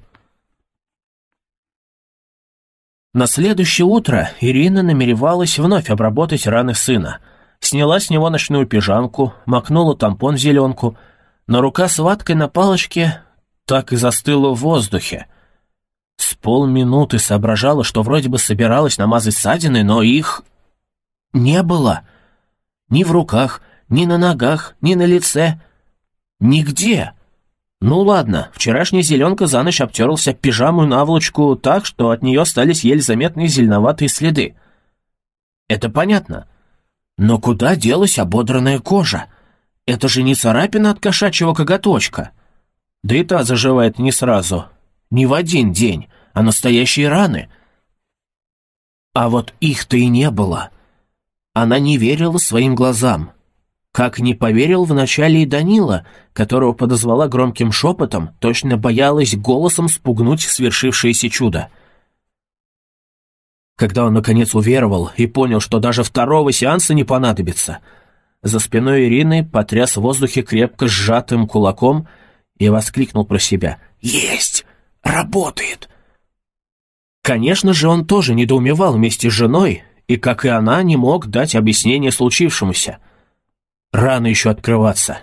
На следующее утро Ирина намеревалась вновь обработать раны сына. Сняла с него ночную пижамку, макнула тампон в зеленку, но рука с ваткой на палочке так и застыла в воздухе. С полминуты соображала, что вроде бы собиралась намазать ссадины, но их не было — ни в руках, ни на ногах, ни на лице. Нигде. Ну ладно, вчерашняя зеленка за ночь обтерлся пижаму наволочку так, что от нее остались еле заметные зеленоватые следы. Это понятно. Но куда делась ободранная кожа? Это же не царапина от кошачьего коготочка. Да и та заживает не сразу. Не в один день, а настоящие раны. А вот их-то и не было. Она не верила своим глазам. Как не поверил вначале и Данила, которого подозвала громким шепотом, точно боялась голосом спугнуть свершившееся чудо. Когда он наконец уверовал и понял, что даже второго сеанса не понадобится, за спиной Ирины потряс в воздухе крепко сжатым кулаком и воскликнул про себя «Есть! Работает!» Конечно же, он тоже недоумевал вместе с женой, и, как и она, не мог дать объяснение случившемуся. Рано еще открываться.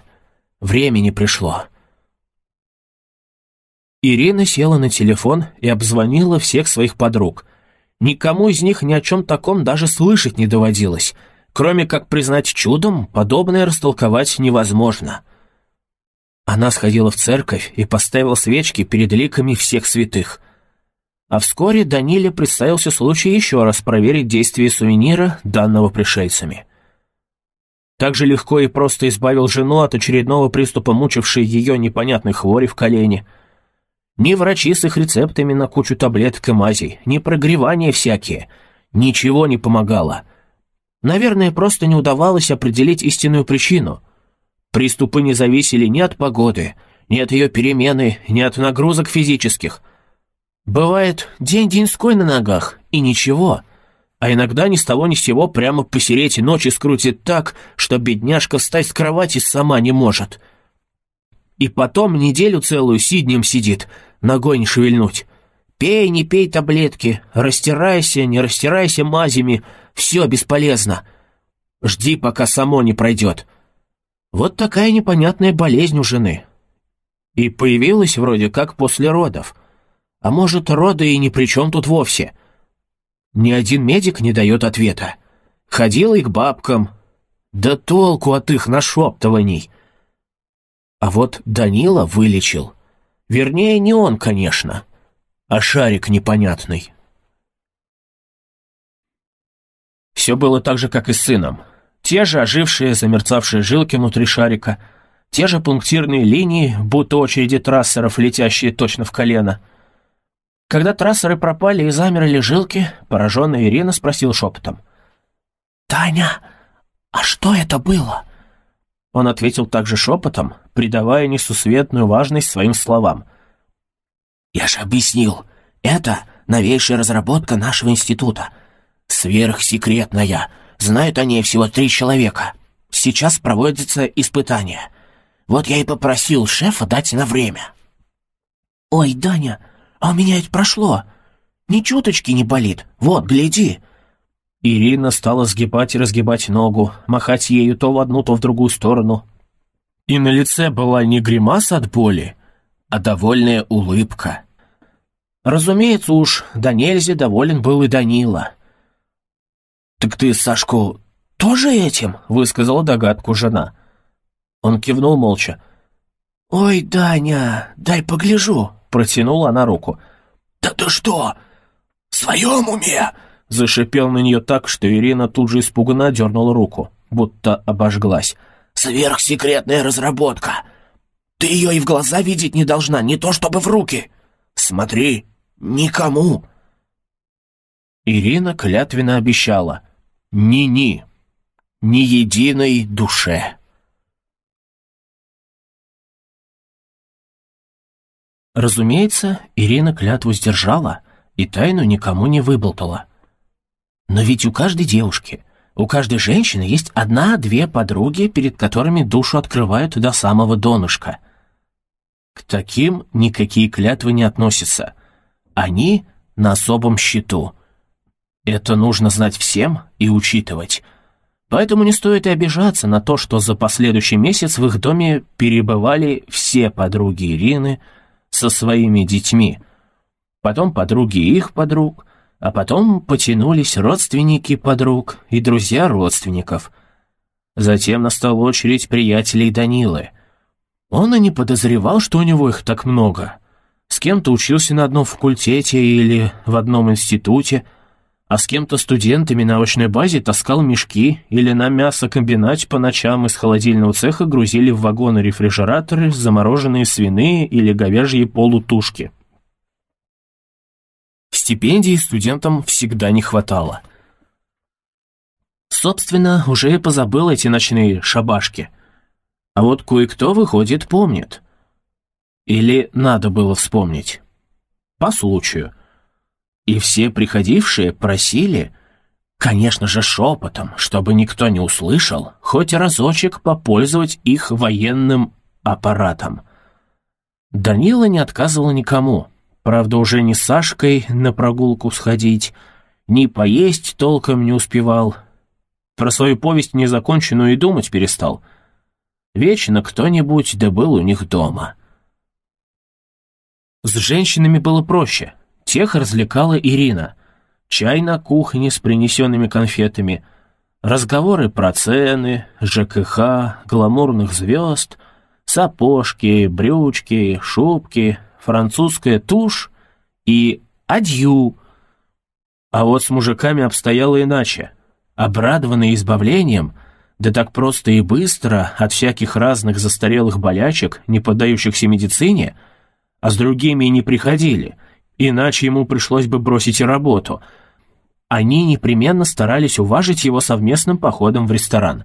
Времени пришло. Ирина села на телефон и обзвонила всех своих подруг. Никому из них ни о чем таком даже слышать не доводилось. Кроме как признать чудом, подобное растолковать невозможно. Она сходила в церковь и поставила свечки перед ликами всех святых – а вскоре Даниле представился случай еще раз проверить действие сувенира, данного пришельцами. Так же легко и просто избавил жену от очередного приступа мучившей ее непонятной хвори в колене. Ни врачи с их рецептами на кучу таблеток и мазей, ни прогревания всякие. Ничего не помогало. Наверное, просто не удавалось определить истинную причину. Приступы не зависели ни от погоды, ни от ее перемены, ни от нагрузок физических – Бывает, день-деньской на ногах, и ничего. А иногда ни с того ни с сего прямо посереть ночи скрутит так, что бедняжка встать с кровати сама не может. И потом неделю целую сиднем сидит, ногой не шевельнуть. Пей, не пей таблетки, растирайся, не растирайся мазями, все бесполезно. Жди, пока само не пройдет. Вот такая непонятная болезнь у жены. И появилась вроде как после родов. А может, роды и ни при чем тут вовсе? Ни один медик не дает ответа. Ходил и к бабкам. Да толку от их нашептываний. А вот Данила вылечил. Вернее, не он, конечно, а шарик непонятный. Все было так же, как и с сыном. Те же ожившие, замерцавшие жилки внутри шарика, те же пунктирные линии, будто очереди трассеров, летящие точно в колено — когда трассеры пропали и замерли жилки, пораженная Ирина спросил шепотом. «Таня, а что это было?» Он ответил также шепотом, придавая несусветную важность своим словам. «Я же объяснил, это новейшая разработка нашего института. Сверхсекретная. Знают о ней всего три человека. Сейчас проводятся испытания. Вот я и попросил шефа дать на время». «Ой, Даня, а у меня ведь прошло. Ни чуточки не болит. Вот, гляди». Ирина стала сгибать и разгибать ногу, махать ею то в одну, то в другую сторону. И на лице была не гримаса от боли, а довольная улыбка. Разумеется уж, да нельзя доволен был и Данила. «Так ты, Сашку, тоже этим?» — высказала догадку жена. Он кивнул молча. «Ой, Даня, дай погляжу», — протянула она руку. «Да ты что, в своем уме?» Зашипел на нее так, что Ирина тут же испуганно дернула руку, будто обожглась. «Сверхсекретная разработка! Ты ее и в глаза видеть не должна, не то чтобы в руки! Смотри, никому!» Ирина клятвенно обещала. «Ни-ни, ни единой душе!» Разумеется, Ирина клятву сдержала и тайну никому не выболтала. Но ведь у каждой девушки, у каждой женщины есть одна-две подруги, перед которыми душу открывают до самого донышка. К таким никакие клятвы не относятся. Они на особом счету. Это нужно знать всем и учитывать. Поэтому не стоит и обижаться на то, что за последующий месяц в их доме перебывали все подруги Ирины со своими детьми. Потом подруги их подруг, а потом потянулись родственники подруг и друзья родственников. Затем настала очередь приятелей Данилы. Он и не подозревал, что у него их так много. С кем-то учился на одном факультете или в одном институте, а с кем-то студентами на очной базе таскал мешки или на мясокомбинате по ночам из холодильного цеха грузили в вагоны-рефрижераторы замороженные свиные или говяжьи полутушки. Стипендий студентам всегда не хватало. Собственно, уже и позабыл эти ночные шабашки. А вот кое-кто, выходит, помнит. Или надо было вспомнить. По случаю. И все приходившие просили, конечно же шепотом, чтобы никто не услышал, хоть разочек попользовать их военным аппаратом. Данила не отказывал никому — Правда, уже не с Сашкой на прогулку сходить, ни поесть толком не успевал. Про свою повесть незаконченную и думать перестал. Вечно кто-нибудь да у них дома. С женщинами было проще. Тех развлекала Ирина. Чай на кухне с принесенными конфетами, разговоры про цены, ЖКХ, гламурных звезд, сапожки, брючки, шубки — французская тушь и адью. А вот с мужиками обстояло иначе. Обрадованные избавлением, да так просто и быстро от всяких разных застарелых болячек, не поддающихся медицине, а с другими и не приходили, иначе ему пришлось бы бросить работу. Они непременно старались уважить его совместным походом в ресторан.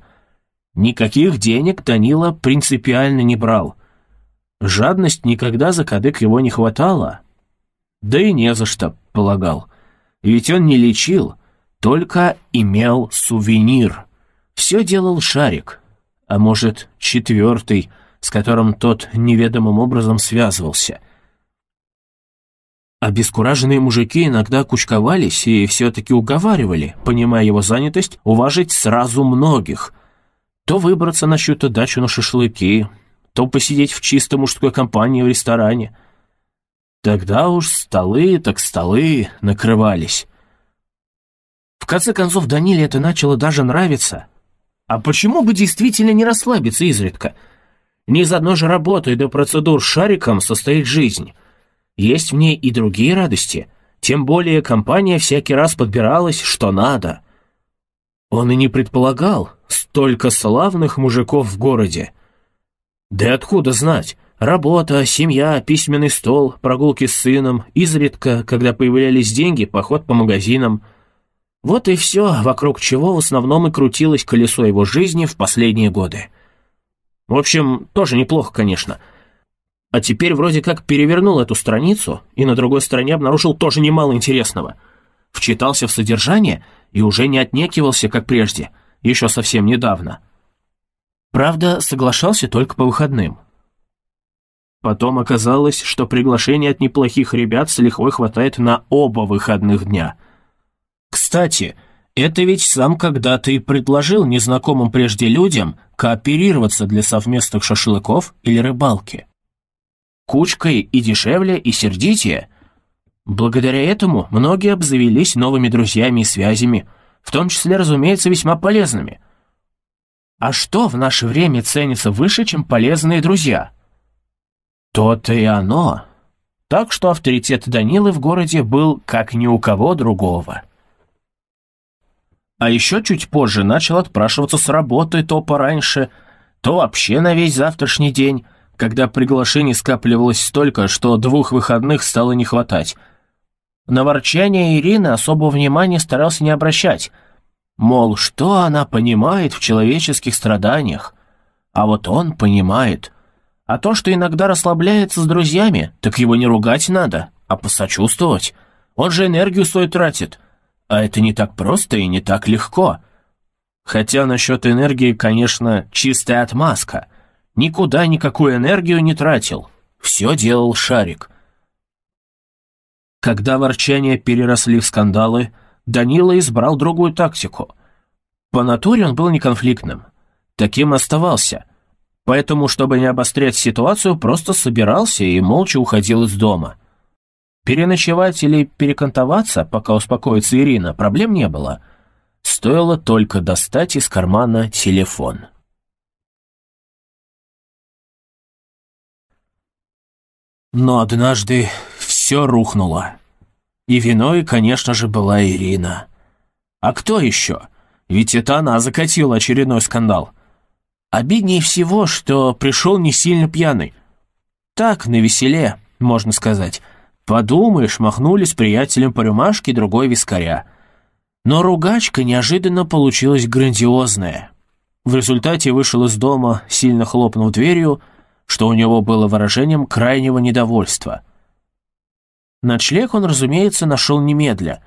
Никаких денег Данила принципиально не брал — Жадность никогда за кадык его не хватало. Да и не за что, полагал. Ведь он не лечил, только имел сувенир. Все делал шарик, а может, четвертый, с которым тот неведомым образом связывался. Обескураженные мужики иногда кучковались и все-таки уговаривали, понимая его занятость, уважить сразу многих. То выбраться на чью-то дачу на шашлыки, то посидеть в чисто мужской компании в ресторане. Тогда уж столы так столы накрывались. В конце концов, Даниле это начало даже нравиться. А почему бы действительно не расслабиться изредка? Не из одной же работы до процедур шариком состоит жизнь. Есть в ней и другие радости. Тем более компания всякий раз подбиралась, что надо. Он и не предполагал столько славных мужиков в городе. Да откуда знать? Работа, семья, письменный стол, прогулки с сыном, изредка, когда появлялись деньги, поход по магазинам. Вот и все, вокруг чего в основном и крутилось колесо его жизни в последние годы. В общем, тоже неплохо, конечно. А теперь вроде как перевернул эту страницу и на другой стороне обнаружил тоже немало интересного. Вчитался в содержание и уже не отнекивался, как прежде, еще совсем недавно. Правда, соглашался только по выходным. Потом оказалось, что приглашение от неплохих ребят с лихвой хватает на оба выходных дня. Кстати, Это ведь сам когда-то и предложил незнакомым прежде людям кооперироваться для совместных шашлыков или рыбалки. Кучкой и дешевле, и сердитее. Благодаря этому многие обзавелись новыми друзьями и связями, в том числе, разумеется, весьма полезными. А что в наше время ценится выше, чем полезные друзья? То-то и оно. Так что авторитет Данилы в городе был как ни у кого другого. А еще чуть позже начал отпрашиваться с работы то пораньше, то вообще на весь завтрашний день, когда приглашений скапливалось столько, что двух выходных стало не хватать. На ворчание Ирины особого внимания старался не обращать. Мол, что она понимает в человеческих страданиях? А вот он понимает. А то, что иногда расслабляется с друзьями, так его не ругать надо, а посочувствовать. Он же энергию свою тратит. А это не так просто и не так легко. Хотя насчет энергии, конечно, чистая отмазка. Никуда никакую энергию не тратил. Все делал шарик. Когда ворчания переросли в скандалы, Данила избрал другую тактику. По натуре он был неконфликтным. Таким оставался. Поэтому, чтобы не обострять ситуацию, просто собирался и молча уходил из дома. Переночевать или перекантоваться, пока успокоится Ирина, проблем не было. Стоило только достать из кармана телефон. Но однажды все рухнуло. И виной, конечно же, была Ирина. А кто еще? Ведь это она закатила очередной скандал. Обиднее всего, что пришел не сильно пьяный. Так, на веселе, можно сказать. Подумаешь, махнули с приятелем по рюмашке другой вискаря. Но ругачка неожиданно получилась грандиозная. В результате вышел из дома, сильно хлопнув дверью, что у него было выражением крайнего недовольства. Ночлег он, разумеется, нашел немедля.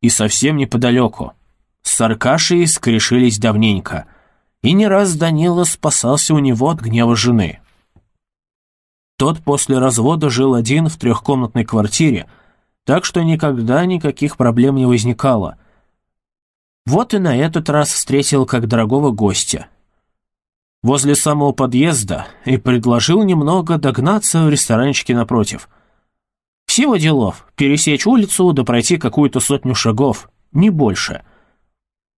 И совсем неподалеку. С Аркашей скрешились давненько. И не раз Данила спасался у него от гнева жены. Тот после развода жил один в трехкомнатной квартире, так что никогда никаких проблем не возникало. Вот и на этот раз встретил как дорогого гостя. Возле самого подъезда и предложил немного догнаться в ресторанчике напротив. Всего делов — пересечь улицу да пройти какую-то сотню шагов, не больше.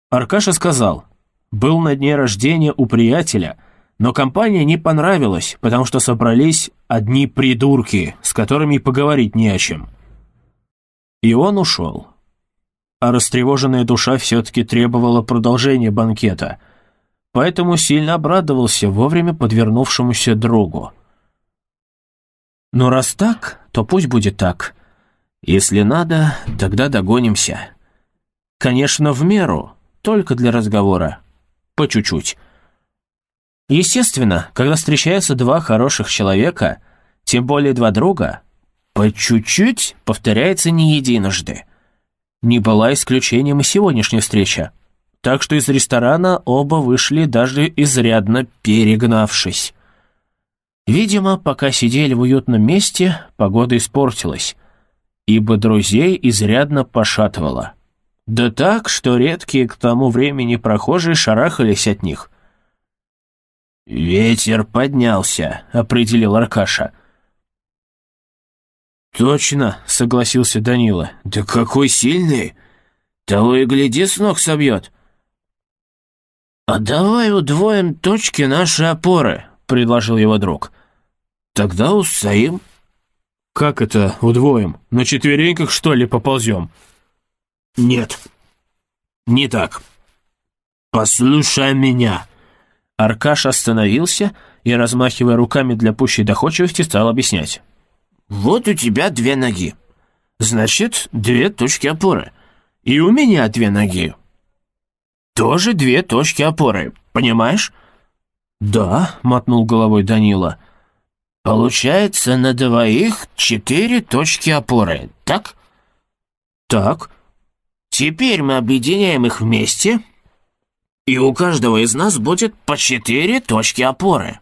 Аркаша сказал, был на дне рождения у приятеля — но компания не понравилась, потому что собрались одни придурки, с которыми поговорить не о чем. И он ушел. А растревоженная душа все-таки требовала продолжения банкета, поэтому сильно обрадовался вовремя подвернувшемуся другу. Но раз так, то пусть будет так. Если надо, тогда догонимся. Конечно, в меру, только для разговора. По чуть-чуть. Естественно, когда встречаются два хороших человека, тем более два друга, по чуть-чуть повторяется не единожды. Не была исключением и сегодняшняя встреча. Так что из ресторана оба вышли даже изрядно перегнавшись. Видимо, пока сидели в уютном месте, погода испортилась, ибо друзей изрядно пошатывало. Да так, что редкие к тому времени прохожие шарахались от них. «Ветер поднялся», — определил Аркаша. «Точно», — согласился Данила. «Да какой сильный! Того и гляди, с ног собьет». «А давай удвоим точки нашей опоры», — предложил его друг. «Тогда устоим». «Как это удвоим? На четвереньках, что ли, поползем?» «Нет, не так. Послушай меня». Аркаш остановился и, размахивая руками для пущей доходчивости, стал объяснять. «Вот у тебя две ноги. Значит, две точки опоры. И у меня две ноги. Тоже две точки опоры, понимаешь?» «Да», — мотнул головой Данила. «Получается, на двоих четыре точки опоры, так?» «Так». «Теперь мы объединяем их вместе и у каждого из нас будет по четыре точки опоры».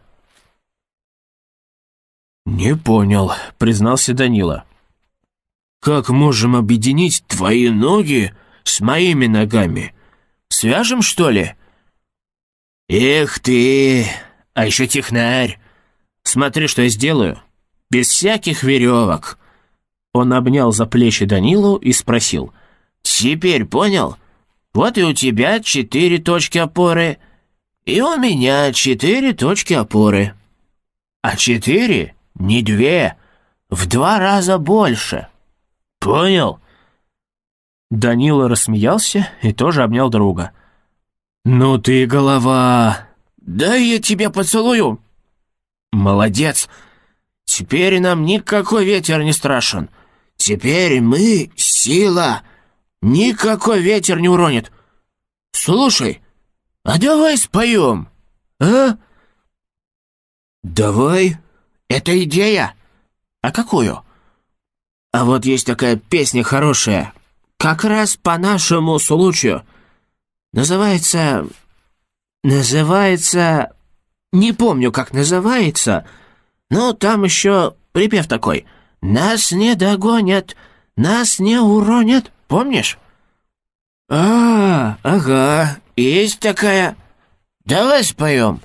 «Не понял», — признался Данила. «Как можем объединить твои ноги с моими ногами? Свяжем, что ли?» «Эх ты! А еще технарь! Смотри, что я сделаю. Без всяких веревок!» Он обнял за плечи Данилу и спросил. «Теперь понял? Вот и у тебя четыре точки опоры, и у меня четыре точки опоры. А четыре не две, в два раза больше. Понял?» Данила рассмеялся и тоже обнял друга. «Ну ты голова! Дай я тебя поцелую!» «Молодец! Теперь нам никакой ветер не страшен. Теперь мы — сила. Никакой ветер не уронит. Слушай, а давай споем, а?» «Давай. Это идея. А какую?» «А вот есть такая песня хорошая, как раз по нашему случаю. Называется... Называется... Не помню, как называется, но там еще припев такой. «Нас не догонят, нас не уронят». Помнишь? «А, ага, есть такая. Давай споем».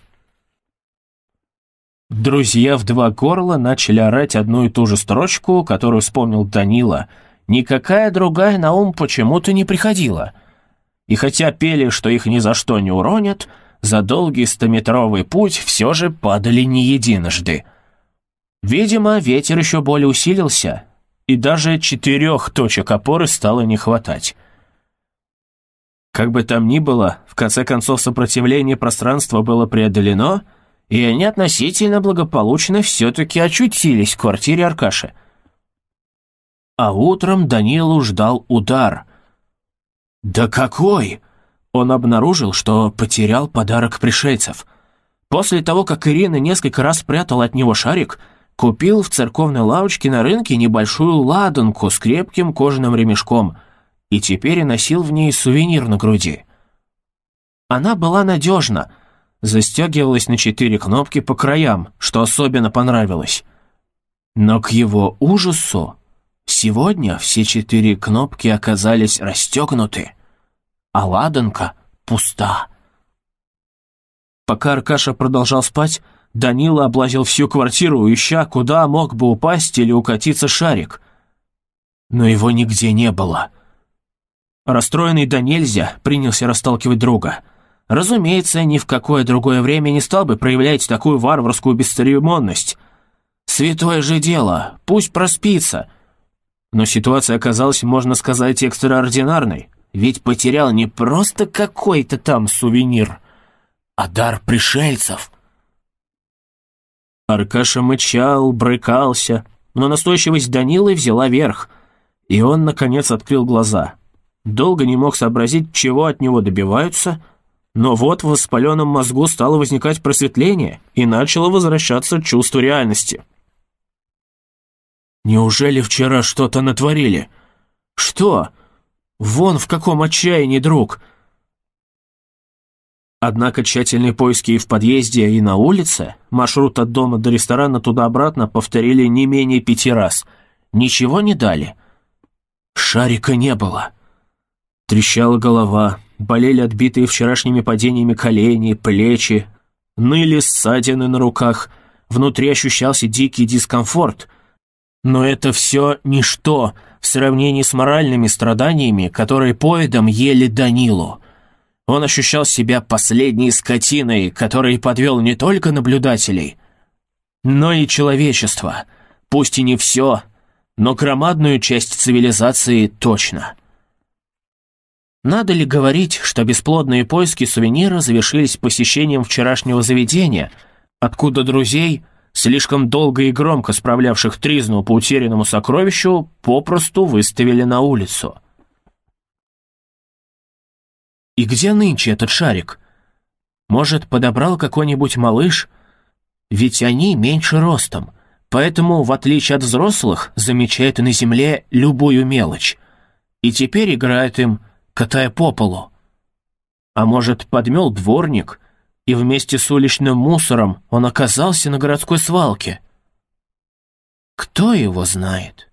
Друзья в два горла начали орать одну и ту же строчку, которую вспомнил Данила — Никакая другая на ум почему-то не приходила. И хотя пели, что их ни за что не уронят, за долгий стометровый путь все же падали не единожды. Видимо, ветер еще более усилился, и даже четырех точек опоры стало не хватать. Как бы там ни было, в конце концов сопротивление пространства было преодолено, и они относительно благополучно все-таки очутились в квартире Аркаши – а утром Данилу ждал удар. Да какой! Он обнаружил, что потерял подарок пришельцев. После того, как Ирина несколько раз спрятала от него шарик, купил в церковной лавочке на рынке небольшую ладанку с крепким кожаным ремешком и теперь носил в ней сувенир на груди. Она была надежна, застегивалась на четыре кнопки по краям, что особенно понравилось. Но к его ужасу Сегодня все четыре кнопки оказались расстегнуты, а ладанка пуста. Пока Аркаша продолжал спать, Данила облазил всю квартиру, ища, куда мог бы упасть или укатиться шарик. Но его нигде не было. Расстроенный до нельзя принялся расталкивать друга. Разумеется, ни в какое другое время не стал бы проявлять такую варварскую бесцеремонность. Святое же дело, пусть проспится, но ситуация оказалась, можно сказать, экстраординарной. Ведь потерял не просто какой-то там сувенир, а дар пришельцев. Аркаша мычал, брыкался, но настойчивость Данилы взяла верх, и он, наконец, открыл глаза. Долго не мог сообразить, чего от него добиваются, но вот в воспаленном мозгу стало возникать просветление, и начало возвращаться чувство реальности. Неужели вчера что-то натворили? Что? Вон в каком отчаянии, друг!» Однако тщательные поиски и в подъезде, и на улице, маршрут от дома до ресторана туда-обратно повторили не менее пяти раз. Ничего не дали. Шарика не было. Трещала голова, болели отбитые вчерашними падениями колени, плечи, ныли ссадины на руках, внутри ощущался дикий дискомфорт, но это все ничто в сравнении с моральными страданиями, которые поедом ели Данилу. Он ощущал себя последней скотиной, который подвел не только наблюдателей, но и человечество. Пусть и не все, но громадную часть цивилизации точно. Надо ли говорить, что бесплодные поиски сувенира завершились посещением вчерашнего заведения, откуда друзей – слишком долго и громко справлявших тризну по утерянному сокровищу, попросту выставили на улицу. И где нынче этот шарик? Может, подобрал какой-нибудь малыш? Ведь они меньше ростом, поэтому, в отличие от взрослых, замечают на земле любую мелочь. И теперь играет им, катая по полу. А может, подмел дворник — и вместе с уличным мусором он оказался на городской свалке. Кто его знает?